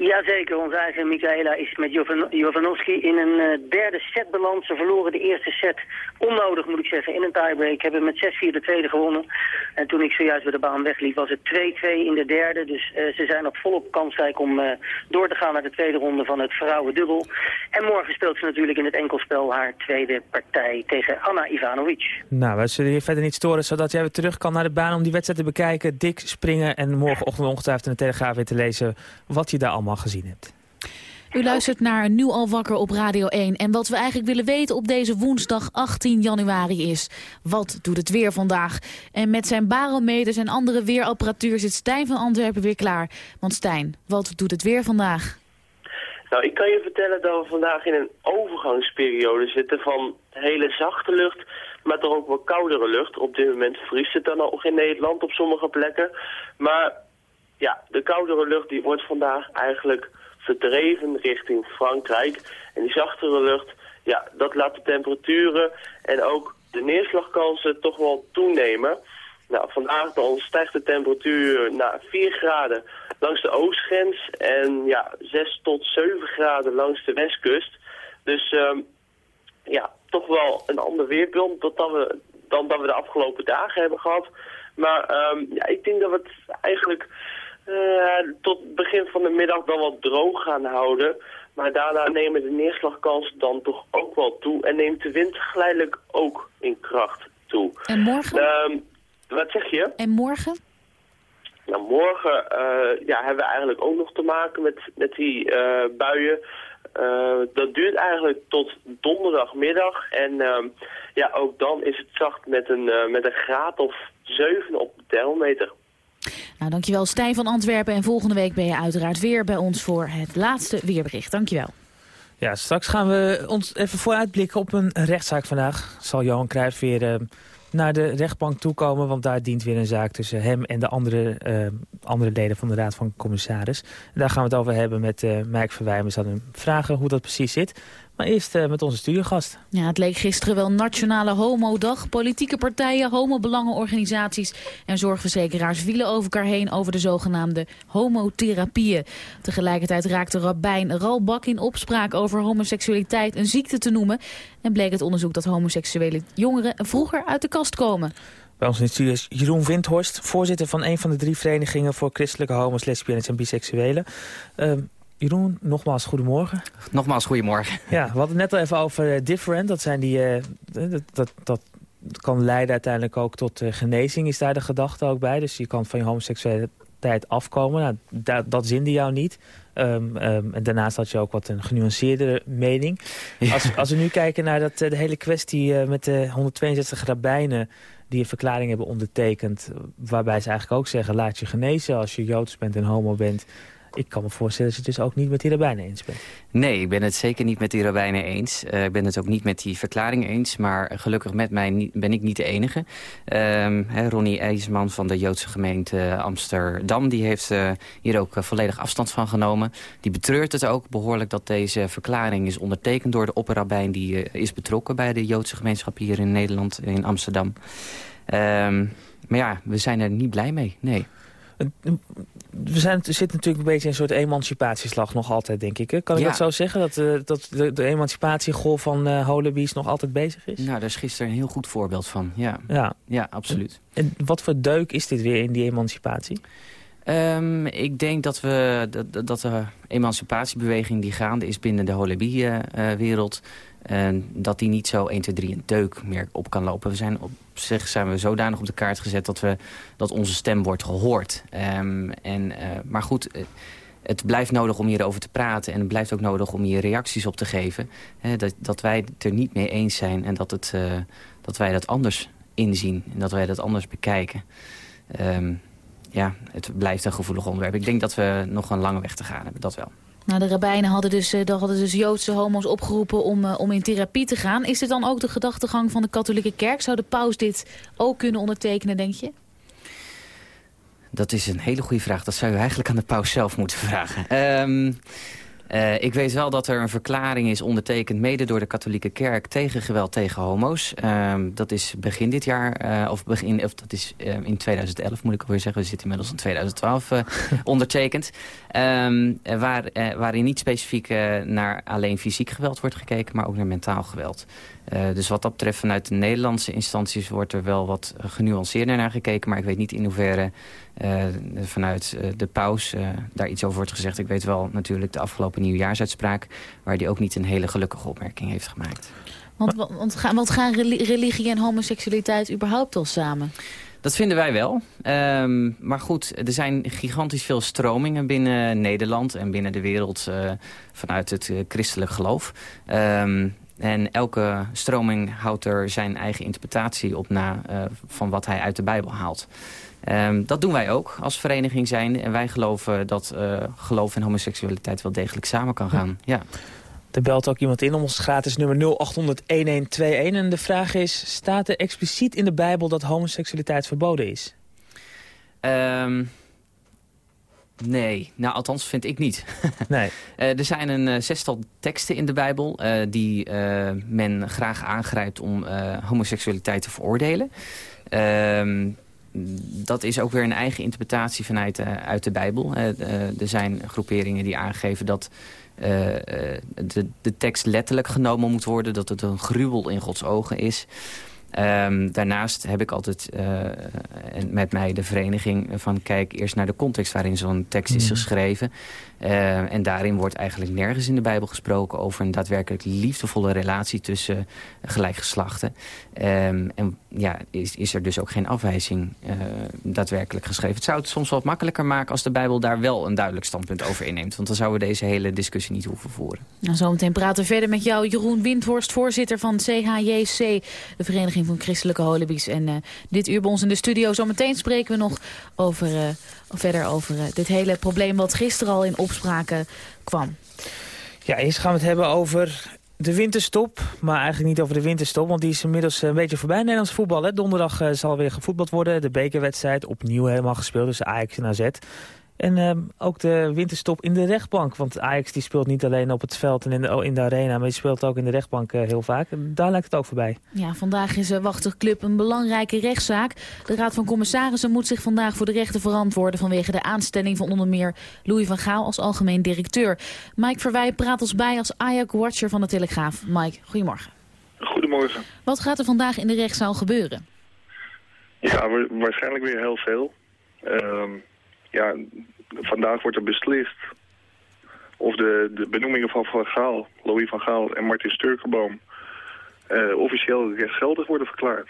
Jazeker, onze eigen Michaela is met Jovan Jovanovski in een uh, derde set beland. Ze verloren de eerste set onnodig, moet ik zeggen, in een tiebreak. Hebben met 6-4 de tweede gewonnen. En toen ik zojuist bij de baan wegliep was het 2-2 in de derde. Dus uh, ze zijn nog volop kansrijk om uh, door te gaan naar de tweede ronde van het vrouwendubbel. En morgen speelt ze natuurlijk in het enkelspel haar tweede partij tegen Anna Ivanovic. Nou, we zullen hier verder niet storen, zodat jij weer terug kan naar de baan om die wedstrijd te bekijken. Dik springen en morgenochtend ongetwijfeld in de Telegraaf weer te lezen wat je daar allemaal gezien hebt. U luistert naar Nu al wakker op Radio 1. En wat we eigenlijk willen weten op deze woensdag 18 januari is... wat doet het weer vandaag? En met zijn barometers en andere weerapparatuur zit Stijn van Antwerpen weer klaar. Want Stijn, wat doet het weer vandaag? Nou, ik kan je vertellen dat we vandaag in een overgangsperiode zitten van hele zachte lucht, maar toch ook wat koudere lucht. Op dit moment vriest het dan nog in Nederland op sommige plekken. Maar ja, de koudere lucht die wordt vandaag eigenlijk verdreven richting Frankrijk. En die zachtere lucht, ja, dat laat de temperaturen en ook de neerslagkansen toch wel toenemen. Nou, vandaag dan stijgt de temperatuur naar 4 graden langs de oostgrens en ja, 6 tot 7 graden langs de westkust. Dus um, ja, toch wel een ander weerbeeld dan, we, dan dat we de afgelopen dagen hebben gehad. Maar um, ja, ik denk dat we het eigenlijk tot het begin van de middag dan wat droog gaan houden. Maar daarna nemen de neerslagkansen dan toch ook wel toe. En neemt de wind geleidelijk ook in kracht toe. En morgen? Um, wat zeg je? En morgen? Nou, morgen uh, ja, hebben we eigenlijk ook nog te maken met, met die uh, buien. Uh, dat duurt eigenlijk tot donderdagmiddag. En ja, ook dan is het zacht met een, met een graad of 7 op de thermometer. Nou, dankjewel Stijn van Antwerpen. En volgende week ben je uiteraard weer bij ons voor het laatste weerbericht. Dankjewel. Ja, straks gaan we ons even vooruitblikken op een rechtszaak vandaag. Zal Johan Cruijff weer naar de rechtbank toekomen. Want daar dient weer een zaak tussen hem en de andere, uh, andere leden van de Raad van Commissaris. daar gaan we het over hebben met uh, Mike Verwijmen. We hem vragen hoe dat precies zit. Maar eerst uh, met onze studiogast. Ja, het leek gisteren wel Nationale Homo-dag. Politieke partijen, homobelangenorganisaties en zorgverzekeraars vielen over elkaar heen over de zogenaamde homotherapieën. Tegelijkertijd raakte rabbijn Ral Bak in opspraak over homoseksualiteit een ziekte te noemen. En bleek het onderzoek dat homoseksuele jongeren vroeger uit de kast komen. Bij ons in de studio is Jeroen Windhorst, voorzitter van een van de drie verenigingen voor christelijke homo's, lesbiennes en biseksuelen. Uh, Jeroen, nogmaals goedemorgen. Nogmaals goedemorgen. [laughs] Ja, we hadden het net al even over uh, different. Dat, zijn die, uh, dat, dat, dat, kan leiden uiteindelijk ook tot uh, genezing, is daar de gedachte ook bij. Dus je kan van je homoseksualiteit afkomen. Nou, dat, dat zinde jou niet. Um, um, en daarnaast had je ook wat een genuanceerdere mening. Ja. Als, als we nu kijken naar dat, de hele kwestie met de 162 rabbijnen die een verklaring hebben ondertekend... waarbij ze eigenlijk ook zeggen, laat je genezen als je Joods bent en homo bent ik kan me voorstellen dat je het dus ook niet met die rabbijnen eens bent. Nee, ik ben het zeker niet met die rabbijnen eens. Uh, ik ben het ook niet met die verklaring eens. Maar gelukkig met mij ben ik niet de enige. Um, hè, Ronnie IJsman van de Joodse gemeente Amsterdam... die heeft uh, hier ook uh, volledig afstand van genomen. Die betreurt het ook behoorlijk dat deze verklaring is ondertekend... door de opperrabijn die is betrokken bij de Joodse gemeenschap hier in Nederland, in Amsterdam. Um, maar ja, we zijn er niet blij mee, nee we zijn, zitten natuurlijk een beetje in een soort emancipatieslag nog altijd, denk ik. Hè? Kan ik dat zo zeggen? Dat, uh, dat de, de emancipatiegolf van uh, Holebies nog altijd bezig is? Nou, daar is gisteren een heel goed voorbeeld van. Ja, ja. ja absoluut. En, wat voor deuk is dit weer in die emancipatie? Um, ik denk dat, we, dat, dat de emancipatiebeweging die gaande is binnen de Holebie-wereld... En dat die niet zo 1, 2, 3 een deuk meer op kan lopen. We zijn op zich zijn we zodanig op de kaart gezet dat, we, dat onze stem wordt gehoord. Um, en, uh, maar goed, uh, het blijft nodig om hierover te praten. En het blijft ook nodig om hier reacties op te geven. Hè, dat, dat wij het er niet mee eens zijn en dat, het, uh, dat wij dat anders inzien. En dat wij dat anders bekijken. Ja, het blijft een gevoelig onderwerp. Ik denk dat we nog een lange weg te gaan hebben, dat wel. Nou, de rabbijnen hadden dus, uh, hadden dus Joodse homo's opgeroepen om, uh, om in therapie te gaan. Is dit dan ook de gedachtegang van de katholieke kerk? Zou de paus dit ook kunnen ondertekenen, denk je? Dat is een hele goede vraag. Dat zou u eigenlijk aan de paus zelf moeten [laughs] vragen. Um, uh, ik weet wel dat er een verklaring is ondertekend... mede door de katholieke kerk tegen geweld tegen homo's. Uh, dat is begin dit jaar, uh, of, begin, of dat is uh, in 2011 moet ik alweer zeggen. We zitten inmiddels in 2012 [laughs] ondertekend. Um, waar, waarin niet specifiek naar alleen fysiek geweld wordt gekeken... maar ook naar mentaal geweld. dus wat dat betreft vanuit de Nederlandse instanties... wordt er wel wat genuanceerder naar gekeken. Maar ik weet niet in hoeverre uh, vanuit uh, de paus uh, daar iets over wordt gezegd. Ik weet wel natuurlijk de afgelopen nieuwjaarsuitspraak... waar die ook niet een hele gelukkige opmerking heeft gemaakt. Want, want, want gaan religie en homoseksualiteit überhaupt al samen? Dat vinden wij wel. Um, maar goed, er zijn gigantisch veel stromingen binnen Nederland... en binnen de wereld uh, vanuit het uh, christelijk geloof. Um, en elke stroming houdt er zijn eigen interpretatie op na... Uh, van wat hij uit de Bijbel haalt. Um, dat doen wij ook als vereniging zijn. En wij geloven dat geloof en homoseksualiteit wel degelijk samen kan gaan. Ja. Er belt ook iemand in om ons gratis nummer 0800-1121. En de vraag is, staat er expliciet in de Bijbel dat homoseksualiteit verboden is? Um, nee, nou althans vind ik niet. [laughs] nee. Uh, er zijn een uh, zestal teksten in de Bijbel die men graag aangrijpt om homoseksualiteit te veroordelen. Um, dat is ook weer een eigen interpretatie vanuit uit de Bijbel. er zijn groeperingen die aangeven dat uh, de, de tekst letterlijk genomen moet worden. Dat het een gruwel in Gods ogen is. Um, daarnaast heb ik altijd met mij de vereniging van kijk eerst naar de context waarin zo'n tekst is mhm. geschreven. Uh, en daarin wordt eigenlijk nergens in de Bijbel gesproken over een daadwerkelijk liefdevolle relatie tussen gelijkgeslachten. Um, en ja, is, is er dus ook geen afwijzing uh, daadwerkelijk geschreven. Het zou het soms wat makkelijker maken als de Bijbel daar wel een duidelijk standpunt over inneemt. Want dan zouden we deze hele discussie niet hoeven voeren. Nou, zometeen praten we verder met jou, Jeroen Windhorst, voorzitter van CHJC, de Vereniging van Christelijke Holibies. En dit uur bij ons in de studio. Zometeen spreken we nog over, verder over dit hele probleem wat gisteren al in opspraken kwam. Ja, eerst gaan we het hebben over de winterstop, maar eigenlijk niet over de winterstop... want die is inmiddels een beetje voorbij Nederlands voetbal. Hè. Donderdag uh, zal weer gevoetbald worden. De bekerwedstrijd opnieuw helemaal gespeeld tussen Ajax en AZ. En uh, ook de winterstop in de rechtbank. Want Ajax die speelt niet alleen op het veld en in de, in de arena... maar die speelt ook in de rechtbank uh, heel vaak. Daar lijkt het ook voorbij. Ja, vandaag is uh, Wachtig Club een belangrijke rechtszaak. De Raad van Commissarissen moet zich vandaag voor de rechten verantwoorden... vanwege de aanstelling van onder meer Louis van Gaal als algemeen directeur. Mike Verwij praat ons bij als Ajax-watcher van de Telegraaf. Mike, goedemorgen. Goedemorgen. Wat gaat er vandaag in de rechtszaal gebeuren? Ja, waarschijnlijk weer heel veel. Uh, ja, vandaag wordt er beslist of de, de benoemingen van Van Gaal, Louis van Gaal en Martin Sturkenboom uh, officieel rechtsgeldig worden verklaard.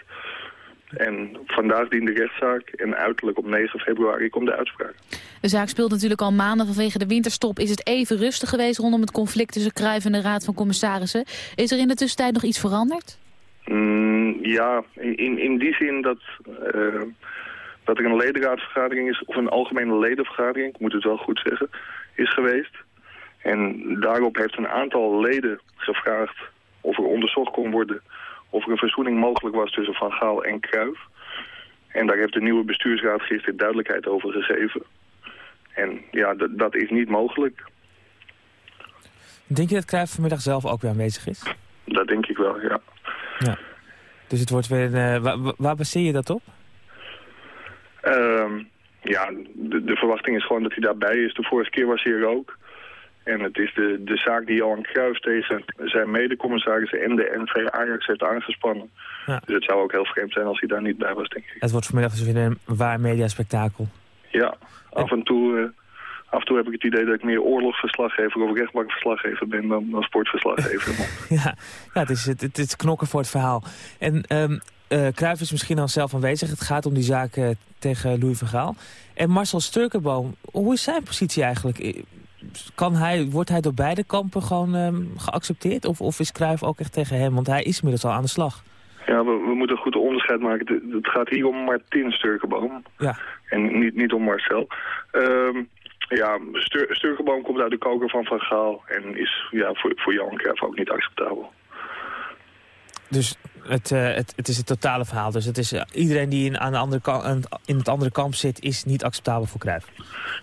En vandaag dient de rechtszaak en uiterlijk op 9 februari komt de uitspraak. De zaak speelt natuurlijk al maanden vanwege de winterstop. Is het even rustig geweest rondom het conflict tussen Cruijff en de Raad van Commissarissen? Is er in de tussentijd nog iets veranderd? Mm, ja, in, in die zin dat... Uh, dat er een ledenraadsvergadering is, of een algemene ledenvergadering, ik moet het wel goed zeggen, is geweest. En daarop heeft een aantal leden gevraagd of er onderzocht kon worden of er een verzoening mogelijk was tussen Van Gaal en Kruijf. En daar heeft de nieuwe bestuursraad gisteren duidelijkheid over gegeven. En ja, dat is niet mogelijk. Denk je dat Cruijff vanmiddag zelf ook weer aanwezig is? Dat denk ik wel, ja. ja. Dus het wordt weer... Uh, waar, waar baseer je dat op? Um, ja, de, de, verwachting is gewoon dat hij daarbij is. De vorige keer was hij er ook. En het is de, de zaak die Johan Cruijff tegen zijn medecommissarissen en de NV Ajax heeft aangespannen. Ja. Dus het zou ook heel vreemd zijn als hij daar niet bij was, denk ik. Het wordt vanmiddag dus weer een waar mediaspectakel. Ja, af en toe... Uh, af en toe heb ik het idee dat ik meer oorlogsverslaggever of rechtbankverslaggever ben dan, dan sportverslaggever. [laughs] ja, ja het, is, het, het, is knokken voor het verhaal. En um, uh, Cruijff is misschien al zelf aanwezig. Het gaat om die zaak uh, tegen Louis van Gaal. En Marcel Sturkenboom, hoe is zijn positie eigenlijk? Kan hij, wordt hij door beide kampen gewoon um, geaccepteerd? Of, of is Cruijff ook echt tegen hem? Want hij is inmiddels al aan de slag. Ja, we, we moeten een goed onderscheid maken. Het, gaat hier om Martin Sturkenboom. Ja. En niet, niet om Marcel. Um, ja, Stur Sturkenboom komt uit de koker van Van Gaal. En is ja, voor, voor Johan Cruijff ook niet acceptabel. Dus het, uh, het, het, is het totale verhaal. Dus het is, uh, iedereen die in, aan de andere in het andere kamp zit, is niet acceptabel voor Cruijff.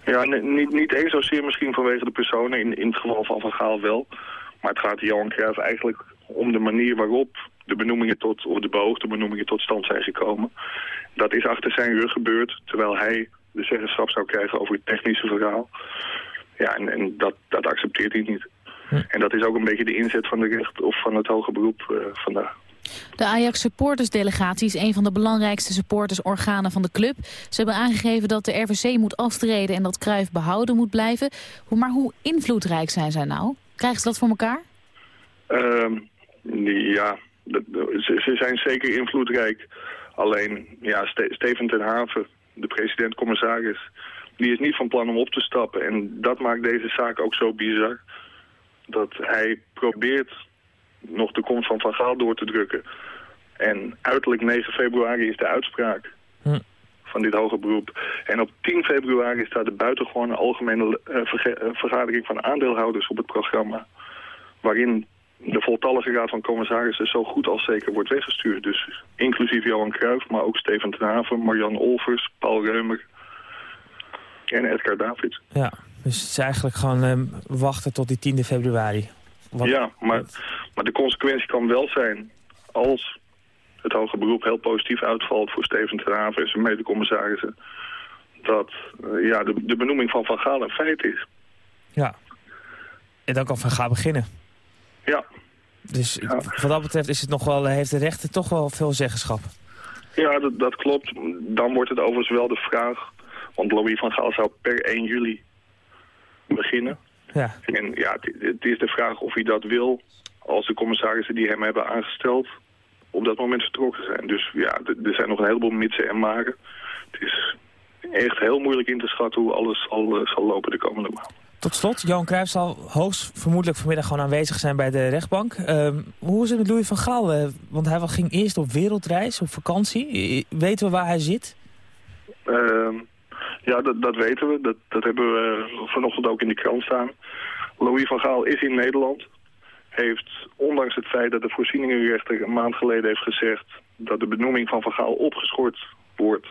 Ja, niet, niet eens zozeer misschien vanwege de personen. In, in het geval van Van Gaal wel. Maar het gaat Johan Cruijff eigenlijk om de manier waarop de benoemingen tot, of de beoogde benoemingen tot stand zijn gekomen. Dat is achter zijn rug gebeurd, terwijl hij de zeggenschap zou krijgen over het technische verhaal. Ja, en, en dat, dat accepteert hij niet. Hm. En dat is ook een beetje de inzet van de recht of van het hoge beroep uh, vandaag. De Ajax supportersdelegatie is een van de belangrijkste supportersorganen van de club. Ze hebben aangegeven dat de RVC moet aftreden en dat Cruijff behouden moet blijven. Maar hoe invloedrijk zijn zij nou? Krijgen ze dat voor elkaar? Uh, ja, ze, zijn zeker invloedrijk Alleen, ja, Ste Steven ten Haven, de president-commissaris, die is niet van plan om op te stappen. En dat maakt deze zaak ook zo bizar. Dat hij probeert nog de komst van Van Gaal door te drukken. En uiterlijk 9 februari is de uitspraak Hm. van dit hoge beroep. En op 10 februari staat de buitengewone algemene eh, eh, vergadering van aandeelhouders op het programma. Waarin de voltallige raad van commissarissen zo goed als zeker wordt weggestuurd. Dus inclusief Johan Cruijff, maar ook Steven ten Haven, Marjan Olvers, Paul Reumer en Edgar David. Ja, dus het is eigenlijk gewoon ehm, wachten tot die 10 februari. Wat- Ja, maar, maar de consequentie kan wel zijn als het hoge beroep heel positief uitvalt voor Steven ten Haven en zijn medecommissarissen. Dat eh, ja, de, de benoeming van Van Gaal een feit is. Ja. En dan kan Van Gaal beginnen. Ja. Dus wat dat betreft is het nog wel, heeft de rechter toch wel veel zeggenschap. Ja, dat, dat klopt. Dan wordt het overigens wel de vraag... want Louis van Gaal zou per 1 juli beginnen. Ja. En ja, het, het is de vraag of hij dat wil... als de commissarissen die hem hebben aangesteld... op dat moment vertrokken zijn. Dus ja, er zijn nog een heleboel mitsen en maren. Het is echt heel moeilijk in te schatten... hoe alles zal, eh, zal lopen de komende maanden. Tot slot, Johan Cruijff zal hoogst vermoedelijk vanmiddag gewoon aanwezig zijn bij de rechtbank. Ehm, hoe is het met Louis van Gaal? Eh, want hij ging eerst op wereldreis, op vakantie. Weten we waar hij zit? Ja, dat, dat weten we. Dat, dat hebben we eh, vanochtend ook in de krant staan. Louis van Gaal is in Nederland. Heeft, ondanks het feit dat de voorzieningenrechter een maand geleden heeft gezegd... dat de benoeming van Van Gaal opgeschort wordt...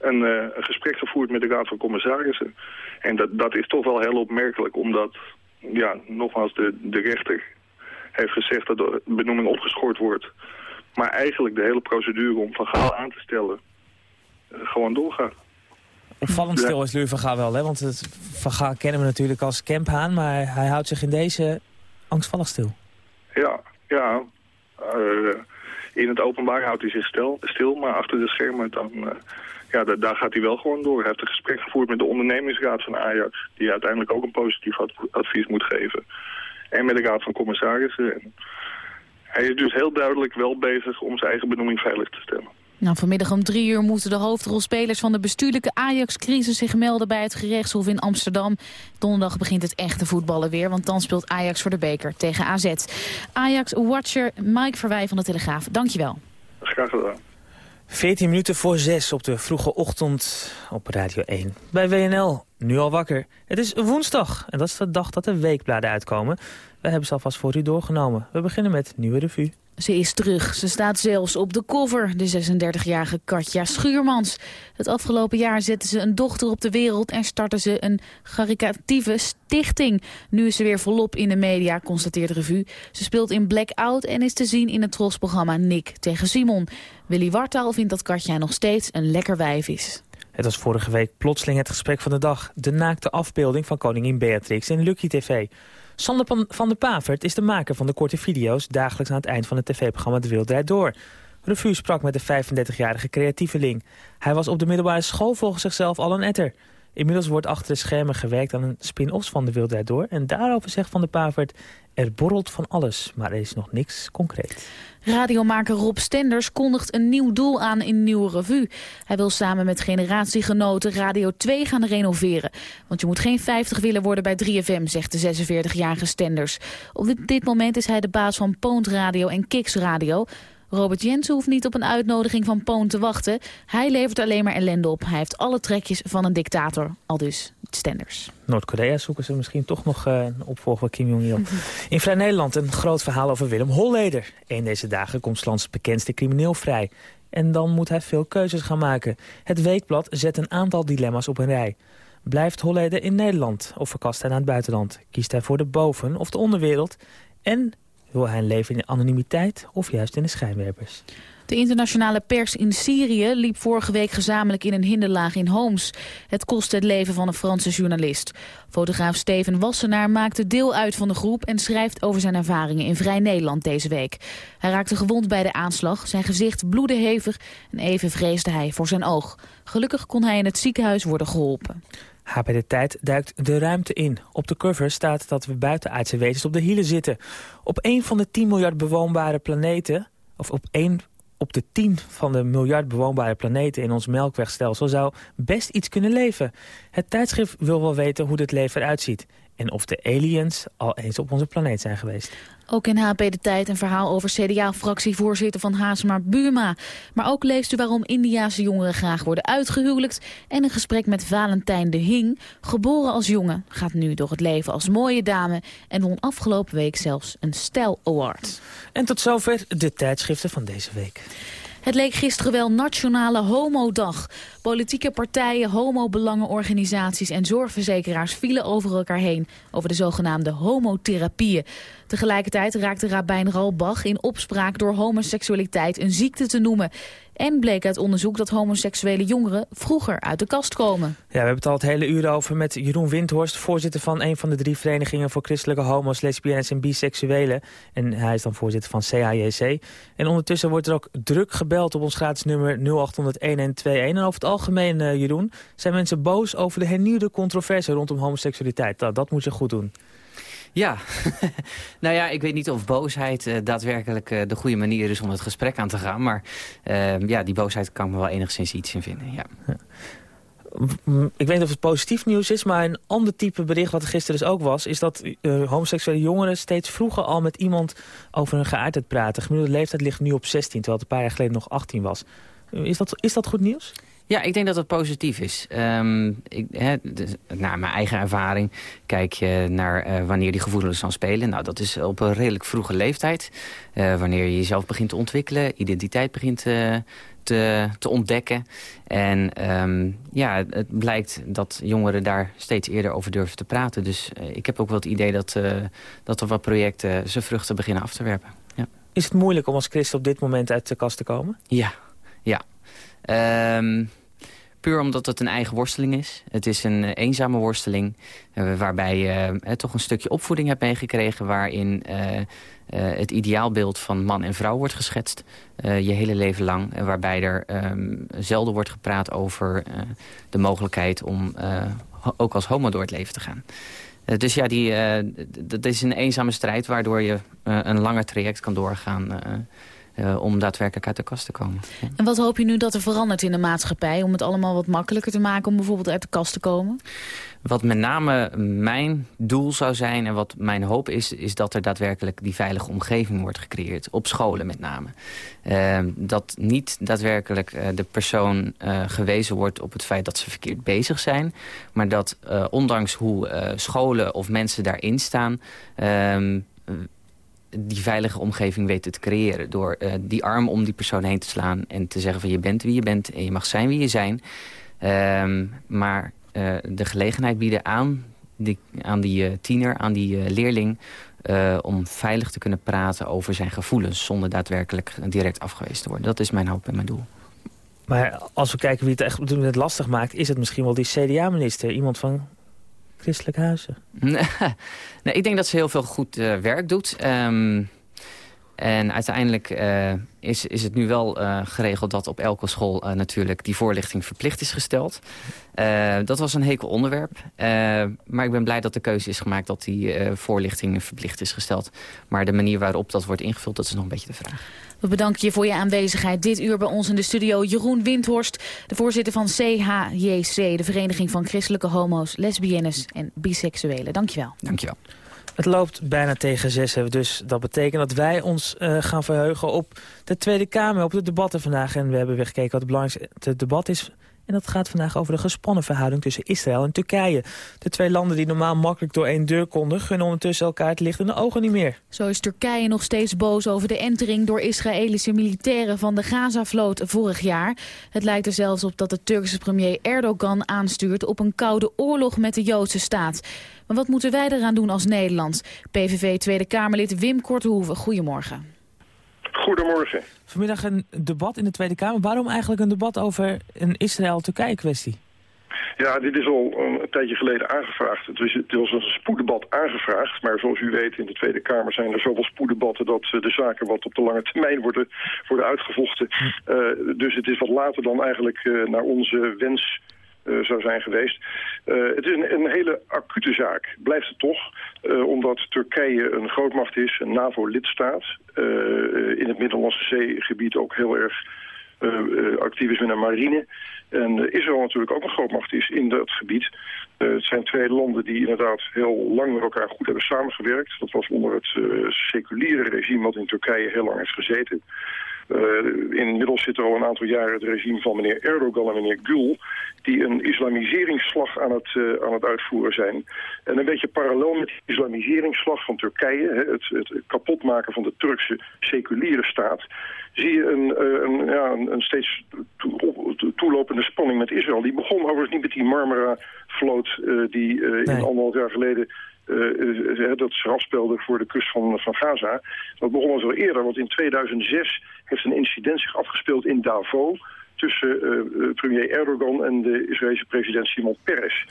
een, eh, een gesprek gevoerd met de Raad van Commissarissen. En dat, dat is toch wel heel opmerkelijk, omdat, ja, nogmaals, de, de rechter heeft gezegd dat de benoeming opgeschort wordt. Maar eigenlijk de hele procedure om Van Gaal aan te stellen eh, gewoon doorgaat. Opvallend stil is Louis van Gaal wel, hè? Want het, van Gaal kennen we natuurlijk als Kemphaan, maar hij houdt zich in deze angstvallig stil. Ja, ja. Eh, in het openbaar houdt hij zich stil, stil maar achter de schermen dan... eh, ja, da- daar gaat hij wel gewoon door. Hij heeft een gesprek gevoerd met de ondernemingsraad van Ajax... die uiteindelijk ook een positief ad- advies moet geven. En met de raad van commissarissen. En hij is dus heel duidelijk wel bezig om zijn eigen benoeming veilig te stellen. Nou, vanmiddag om drie uur moeten de hoofdrolspelers van de bestuurlijke Ajax-crisis zich melden bij het gerechtshof in Amsterdam. Donderdag begint het echte voetballen weer, want dan speelt Ajax voor de beker tegen AZ. Ajax-watcher Mike Verwij van de Telegraaf, dankjewel. Graag gedaan. 14 minuten voor 6 op de vroege ochtend op Radio 1. Bij WNL, nu al wakker. Het is woensdag en dat is de dag dat de weekbladen uitkomen. We hebben ze alvast voor u doorgenomen. We beginnen met Nieuwe Revue. Ze is terug. Ze staat zelfs op de cover, de 36-jarige Katja Schuurmans. Het afgelopen jaar zette ze een dochter op de wereld en startte ze een caricatieve stichting. Nu is ze weer volop in de media, constateert de revue. Ze speelt in Blackout en is te zien in het trosprogramma Nick tegen Simon. Willy Wartaal vindt dat Katja nog steeds een lekker wijf is. Het was vorige week plotseling het gesprek van de dag. De naakte afbeelding van koningin Beatrix in Lucky TV. Sander van der Pavert is de maker van de korte video's... dagelijks aan het eind van het tv-programma De Wereld Draait Door. Revue sprak met de 35-jarige creatieveling. Hij was op de middelbare school volgens zichzelf al een etter. Inmiddels wordt achter de schermen gewerkt aan een spin-offs van De Draait Door... en daarover zegt Van der Pavert... er borrelt van alles, maar er is nog niks concreet. Radiomaker Rob Stenders kondigt een nieuw doel aan in Nieuwe Revue. Hij wil samen met generatiegenoten Radio 2 gaan renoveren. Want je moet geen 50 willen worden bij 3FM, zegt de 46-jarige Stenders. Op dit, dit moment is hij de baas van Poont Radio en Kiks Radio. Robert Jensen hoeft niet op een uitnodiging van Poont te wachten. Hij levert alleen maar ellende op. Hij heeft alle trekjes van een dictator. Al dus Stenders. Noord-Korea zoeken ze misschien toch nog eh, een opvolger van Kim Jong-il. [laughs] In Vrij Nederland een groot verhaal over Willem Holleder. Een deze dagen komt lands bekendste crimineel vrij. En dan moet hij veel keuzes gaan maken. Het Weekblad zet een aantal dilemma's op een rij. Blijft Holleder in Nederland of verkast hij naar het buitenland? Kiest hij voor de boven- of de onderwereld? En wil hij een leven in anonimiteit of juist in de schijnwerpers? De internationale pers in Syrië liep vorige week gezamenlijk in een hinderlaag in Homs. Het kostte het leven van een Franse journalist. Fotograaf Steven Wassenaar maakte deel uit van de groep... en schrijft over zijn ervaringen in Vrij Nederland deze week. Hij raakte gewond bij de aanslag, zijn gezicht bloedde hevig... en even vreesde hij voor zijn oog. Gelukkig kon hij in het ziekenhuis worden geholpen. Bij de tijd duikt de ruimte in. Op de cover staat dat we buitenaardse wezens op de hielen zitten. Op een van de 10 miljard bewoonbare planeten, of op één op de 10 van de miljard bewoonbare planeten in ons melkwegstelsel zou best iets kunnen leven. Het tijdschrift wil wel weten hoe dit leven eruit ziet en of de aliens al eens op onze planeet zijn geweest. Ook in HP De Tijd een verhaal over CDA-fractievoorzitter van Haasma Buma. Maar ook leest u waarom Indiase jongeren graag worden uitgehuwelijkt... en een gesprek met Valentijn de Hing, geboren als jongen... gaat nu door het leven als mooie dame... en won afgelopen week zelfs een Stijl Award. En tot zover de tijdschriften van deze week. Het leek gisteren wel Nationale Homodag. Politieke partijen, homobelangenorganisaties en zorgverzekeraars vielen over elkaar heen over de zogenaamde homotherapieën. Tegelijkertijd raakte Rabijn Ralbach in opspraak door homoseksualiteit een ziekte te noemen. En bleek uit onderzoek dat homoseksuele jongeren vroeger uit de kast komen. Ja, we hebben het al het hele uur over met Jeroen Windhorst... voorzitter van een van de drie verenigingen voor christelijke homo's, lesbiennes en biseksuelen. En hij is dan voorzitter van CHJC. En ondertussen wordt er ook druk gebeld op ons gratis nummer 0800-1121. En over het algemeen, uh, Jeroen, zijn mensen boos over de hernieuwde controverse rondom homoseksualiteit. Nou, dat moet je goed doen. Ja, [laughs] nou ja, ik weet niet of boosheid uh, daadwerkelijk uh, de goede manier is om het gesprek aan te gaan. Maar uh, ja, die boosheid kan me wel enigszins iets in vinden, ja. Ik weet niet of het positief nieuws is, maar een ander type bericht wat er gisteren dus ook was... is dat homoseksuele jongeren steeds vroeger al met iemand over hun geaardheid praten. Gemiddelde leeftijd ligt nu op 16, terwijl het een paar jaar geleden nog 18 was. Is dat, is dat goed nieuws? Ja, ik denk dat het positief is. Um, ik, he, dus, naar mijn eigen ervaring kijk je naar uh, wanneer die gevoelens dan spelen. Nou, dat is op een redelijk vroege leeftijd. Uh, wanneer je jezelf begint te ontwikkelen, identiteit begint uh, te, te ontdekken. En um, ja, het blijkt dat jongeren daar steeds eerder over durven te praten. Dus ik heb ook wel het idee dat, dat er wat projecten zijn vruchten beginnen af te werpen. Ja. Is het moeilijk om als christen op dit moment uit de kast te komen? Ja, ja. Um, puur omdat het een eigen worsteling is. Het is een uh, eenzame worsteling uh, waarbij je uh, toch een stukje opvoeding hebt meegekregen... waarin het ideaalbeeld van man en vrouw wordt geschetst je hele leven lang. waarbij er um, zelden wordt gepraat over de mogelijkheid om ook als homo door het leven te gaan. dus ja, die, dat is een eenzame strijd waardoor je een langer traject kan doorgaan... Uh, om daadwerkelijk uit de kast te komen. En wat hoop je nu dat er verandert in de maatschappij... om het allemaal wat makkelijker te maken om bijvoorbeeld uit de kast te komen? Wat met name mijn doel zou zijn en wat mijn hoop is... is dat er daadwerkelijk die veilige omgeving wordt gecreëerd. Op scholen met name. Uh, dat niet daadwerkelijk uh, de persoon gewezen wordt op het feit dat ze verkeerd bezig zijn. Maar dat ondanks hoe scholen of mensen daarin staan... Ehm, die veilige omgeving weten te creëren. Door uh, die arm om die persoon heen te slaan en te zeggen van je bent wie je bent en je mag zijn wie je zijn. Um, maar uh, de gelegenheid bieden aan die, aan die uh, tiener, aan die leerling... om veilig te kunnen praten over zijn gevoelens... zonder daadwerkelijk direct afgewezen te worden. Dat is mijn hoop en mijn doel. Maar als we kijken wie het echt het lastig maakt... is het misschien wel die CDA-minister. Iemand van christelijk huizen? [laughs] nee, ik denk dat ze heel veel goed uh, werk doet. Um, en uiteindelijk uh, is, is het nu wel uh, geregeld dat op elke school uh, natuurlijk die voorlichting verplicht is gesteld. dat was een hekel onderwerp. maar ik ben blij dat de keuze is gemaakt dat die voorlichting verplicht is gesteld. Maar de manier waarop dat wordt ingevuld, dat is nog een beetje de vraag. We bedanken je voor je aanwezigheid dit uur bij ons in de studio. Jeroen Windhorst, de voorzitter van CHJC, de Vereniging van Christelijke Homo's, Lesbiennes en Biseksuelen. Dankjewel. Dankjewel. Het loopt bijna tegen zes, dus dat betekent dat wij ons uh, gaan verheugen op de Tweede Kamer, op de debatten vandaag. En we hebben weer gekeken wat het belangrijkste debat is en dat gaat vandaag over de gespannen verhouding tussen Israël en Turkije. De twee landen die normaal makkelijk door één deur konden... gunnen ondertussen elkaar het licht in de ogen niet meer. Zo is Turkije nog steeds boos over de entering door Israëlische militairen... van de Gazavloot vorig jaar. Het lijkt er zelfs op dat de Turkse premier Erdogan aanstuurt... op een koude oorlog met de Joodse staat. Maar wat moeten wij eraan doen als Nederland? PVV Tweede Kamerlid Wim Korthoeven, goedemorgen. Goedemorgen. Vanmiddag een debat in de Tweede Kamer. Waarom eigenlijk een debat over een Israël-Turkije kwestie? Ja, dit is al een tijdje geleden aangevraagd. Het was, het was een spoeddebat aangevraagd. Maar zoals u weet, in de Tweede Kamer zijn er zoveel spoeddebatten... dat de zaken wat op de lange termijn worden, worden uitgevochten. Uh, dus het is wat later dan eigenlijk uh, naar onze wens zou zijn geweest. het is een, een, hele acute zaak, blijft het toch. omdat Turkije een grootmacht is, een NAVO-lidstaat. in het Middellandse Zeegebied ook heel erg actief is met een marine. En Israël natuurlijk ook een grootmacht is in dat gebied. het zijn twee landen die inderdaad heel lang met elkaar goed hebben samengewerkt. Dat was onder het seculiere regime wat in Turkije heel lang heeft gezeten. Uh, inmiddels zit er al een aantal jaren het regime van meneer Erdogan en meneer Gül... die een islamiseringsslag aan het, uh, aan het uitvoeren zijn. En een beetje parallel met de islamiseringsslag van Turkije... Hè, het, het kapotmaken van de Turkse seculiere staat... zie je een, uh, een, ja, een, steeds toelopende spanning met Israël. Die begon overigens niet met die Marmara-vloot... die nee. in anderhalf jaar geleden uh, dat zich afspeelde voor de kust van, van Gaza. Dat begon al eerder, want in 2006 heeft een incident zich afgespeeld in Davos tussen uh, premier Erdogan en de Israëlische president Simon Peres.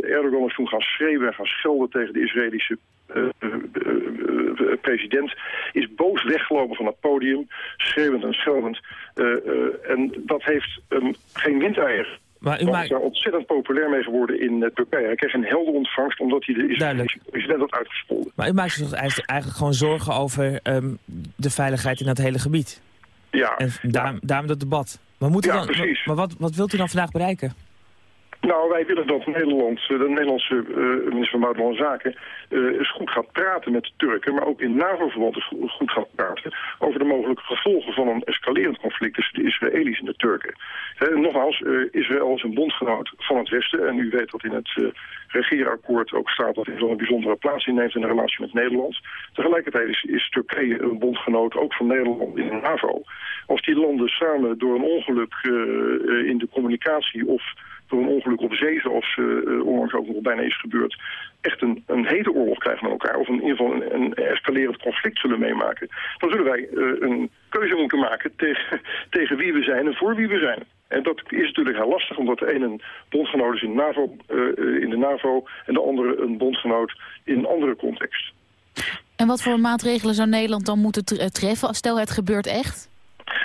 Erdogan is toen gaan schreeuwen en gaan schelden tegen de Israëlische president. Is boos weggelopen van het podium, schreeuwend en scheldend. en dat heeft um, geen windeier maar u maakt... is daar ontzettend populair mee geworden in Turkije. Hij kreeg een helder ontvangst omdat hij de Israëlische president had uitgescholden. Maar u maakt zich eigenlijk gewoon zorgen over um, de veiligheid in dat hele gebied. Ja. En daarom, daarom dat debat. Maar, ja, dan, maar wat, wat wilt u dan vandaag bereiken? Nou, wij willen dat Nederland, de Nederlandse uh, minister van Buitenlandse Zaken... Uh, eens goed gaat praten met de Turken, maar ook in NAVO-verband goed gaat praten... over de mogelijke gevolgen van een escalerend conflict tussen de Israëli's en de Turken. Nogmaals, uh, Israël is een bondgenoot van het Westen... en u weet dat in het regeerakkoord ook staat dat Israël een bijzondere plaats inneemt in de relatie met Nederland. Tegelijkertijd is, is Turkije een bondgenoot ook van Nederland in de NAVO. Als die landen samen door een ongeluk in de communicatie of door een ongeluk op zee, zoals uh, onlangs ook nog bijna is gebeurd, echt een, een hete oorlog krijgen met elkaar, of in ieder geval een, escalerend conflict zullen meemaken, dan zullen wij uh, een keuze moeten maken tegen, [laughs] tegen wie we zijn en voor wie we zijn. En dat is natuurlijk heel lastig, omdat de ene een bondgenoot is in, NAVO, uh, in de NAVO en de andere een bondgenoot in een andere context. En wat voor maatregelen zou Nederland dan moeten treffen? Stel het gebeurt echt?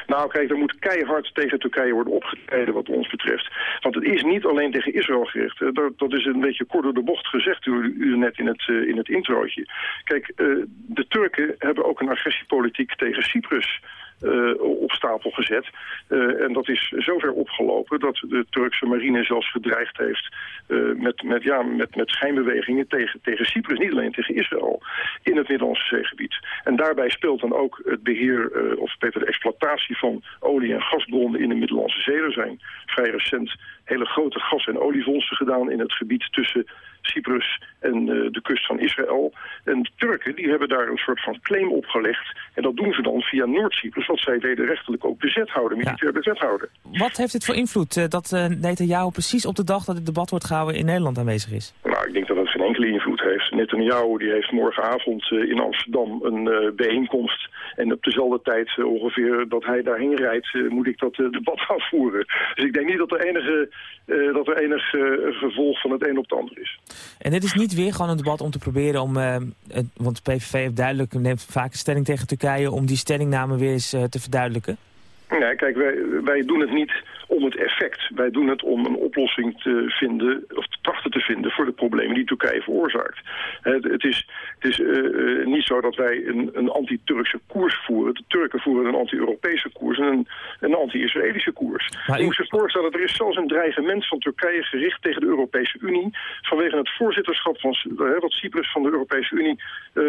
Nou kijk, er moet keihard tegen Turkije worden opgetreden wat ons betreft. Want het is niet alleen tegen Israël gericht. Dat, dat is een beetje kort door de bocht gezegd, u, u net in het, uh, in het introotje. Kijk, uh, de Turken hebben ook een agressiepolitiek tegen Cyprus uh, op stapel gezet. Uh, en dat is zover opgelopen dat de Turkse marine zelfs gedreigd heeft uh, met, met, ja, met, met schijnbewegingen tegen, tegen Cyprus, niet alleen tegen Israël, in het Middellandse zeegebied. En daarbij speelt dan ook het beheer of beter de exploitatie van olie- en gasbronnen in de Middellandse Zee. Er zijn vrij recent hele grote gas- en olievondsten gedaan in het gebied tussen Cyprus en uh, de kust van Israël. En de Turken die hebben daar een soort van claim opgelegd. En dat doen ze dan via Noord-Cyprus, wat zij wederrechtelijk ook bezet houden, militair ja. bezet houden. Wat heeft dit voor invloed uh, dat uh, Netanyahu precies op de dag dat het debat wordt gehouden in Nederland aanwezig is? Nou, ik denk dat geen enkele invloed heeft. Netanyahu die heeft morgenavond in Amsterdam een bijeenkomst. En op dezelfde tijd ongeveer dat hij daarheen rijdt, moet ik dat [laughs] debat afvoeren. Dus ik denk niet dat er enige, dat er enig gevolg van het een op het ander is. En dit is niet weer gewoon een debat om te proberen om... Het, want de PVV heeft duidelijk, neemt vaak een stelling tegen Turkije... om die stellingname weer eens te verduidelijken? Nee, kijk, wij, wij doen het niet om het effect. Wij doen het om een oplossing te vinden, of te trachten te vinden voor de problemen die Turkije veroorzaakt. Het, is, het is uh, niet zo dat wij een, een anti-Turkse koers voeren. De Turken voeren een anti-Europese koers en een, een anti-Israëlische koers. Maar je moet je voorstellen, er is zelfs een dreigement van Turkije gericht tegen de Europese Unie vanwege het voorzitterschap van, uh, wat Cyprus van de Europese Unie uh,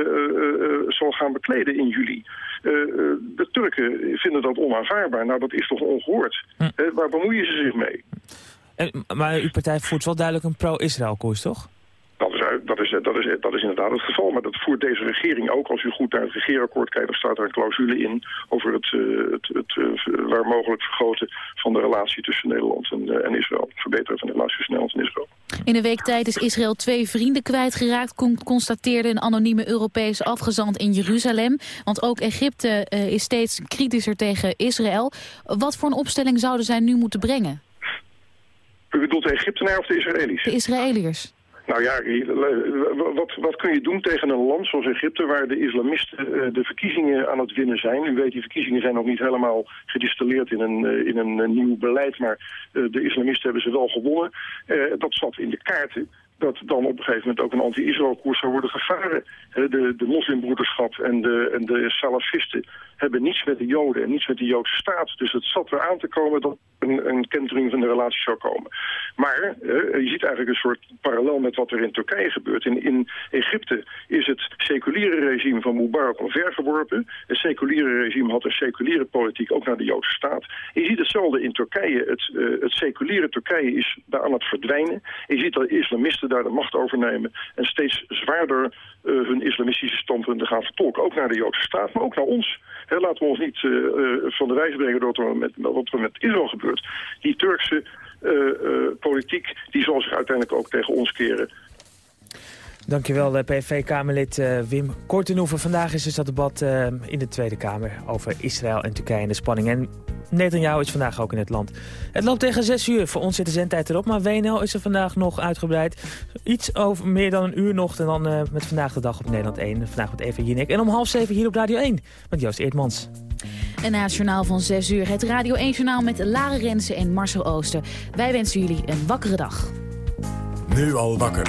zal gaan bekleden in juli. de Turken vinden dat onaanvaardbaar. Nou, dat is toch ongehoord. Hm. Waar bemoeien ze zich mee? En, maar uw partij voert wel duidelijk een pro-Israël koers, toch? Dat is, dat, is, dat, is, dat is inderdaad het geval. Maar dat voert deze regering ook. Als u goed naar het regeerakkoord kijkt, dan staat er een clausule in... over het, uh, het, het uh, waar mogelijk vergroten van de relatie tussen Nederland en, uh, en Israël. Verbeteren van de relatie tussen Nederland en Israël. In een week tijd is Israël twee vrienden kwijtgeraakt... constateerde een anonieme Europese afgezant in Jeruzalem. Want ook Egypte is steeds kritischer tegen Israël. Wat voor een opstelling zouden zij nu moeten brengen? U bedoelt de Egyptenaren of de Israëli's? De Israëliërs. Nou ja, wat, wat kun je doen tegen een land zoals Egypte... waar de islamisten uh, de verkiezingen aan het winnen zijn? U weet, die verkiezingen zijn nog niet helemaal gedistilleerd in een, uh, in een nieuw beleid... maar de islamisten hebben ze wel gewonnen. dat zat in de kaarten dat dan op een gegeven moment ook een anti-Israël-koers zou worden gevaren. De, de moslimbroederschap en de, en de salafisten hebben niets met de Joden en niets met de Joodse staat. Dus het zat er aan te komen dat een, een kentering van de relatie zou komen. Maar eh, je ziet eigenlijk een soort parallel met wat er in Turkije gebeurt. In, in Egypte is het seculiere regime van Mubarak omvergeworpen. Het seculiere regime had een seculiere politiek ook naar de Joodse staat. je ziet hetzelfde in Turkije. Het, uh, het seculiere Turkije is daar aan het verdwijnen. je ziet dat islamisten daar de macht overnemen en steeds zwaarder uh, hun islamistische standpunten gaan vertolken. Ook naar de Joodse staat, maar ook naar ons. He, laten we ons niet uh, van de wijze brengen door wat, met, wat er met Israël gebeurt. Die Turkse politiek die zal zich uiteindelijk ook tegen ons keren. Dankjewel, PV-Kamerlid uh, Wim Kortenhoeven. Vandaag is dus dat debat uh, in de Tweede Kamer over Israël en Turkije en de spanning. En Netanyahu is vandaag ook in het land. Het loopt tegen 6 uur. Voor ons zit de zendtijd erop. Maar WNL is er vandaag nog uitgebreid. Iets over meer dan een uur nog. En dan uh, met Vandaag de Dag op Nederland 1. Vandaag met Eva Jinek. En om half zeven hier op Radio 1 met Joost Eertmans. En na het journaal van 6 uur het Radio 1-journaal met Lara Rensen en Marcel Ooster. Wij wensen jullie een wakkere dag. Nu al wakker.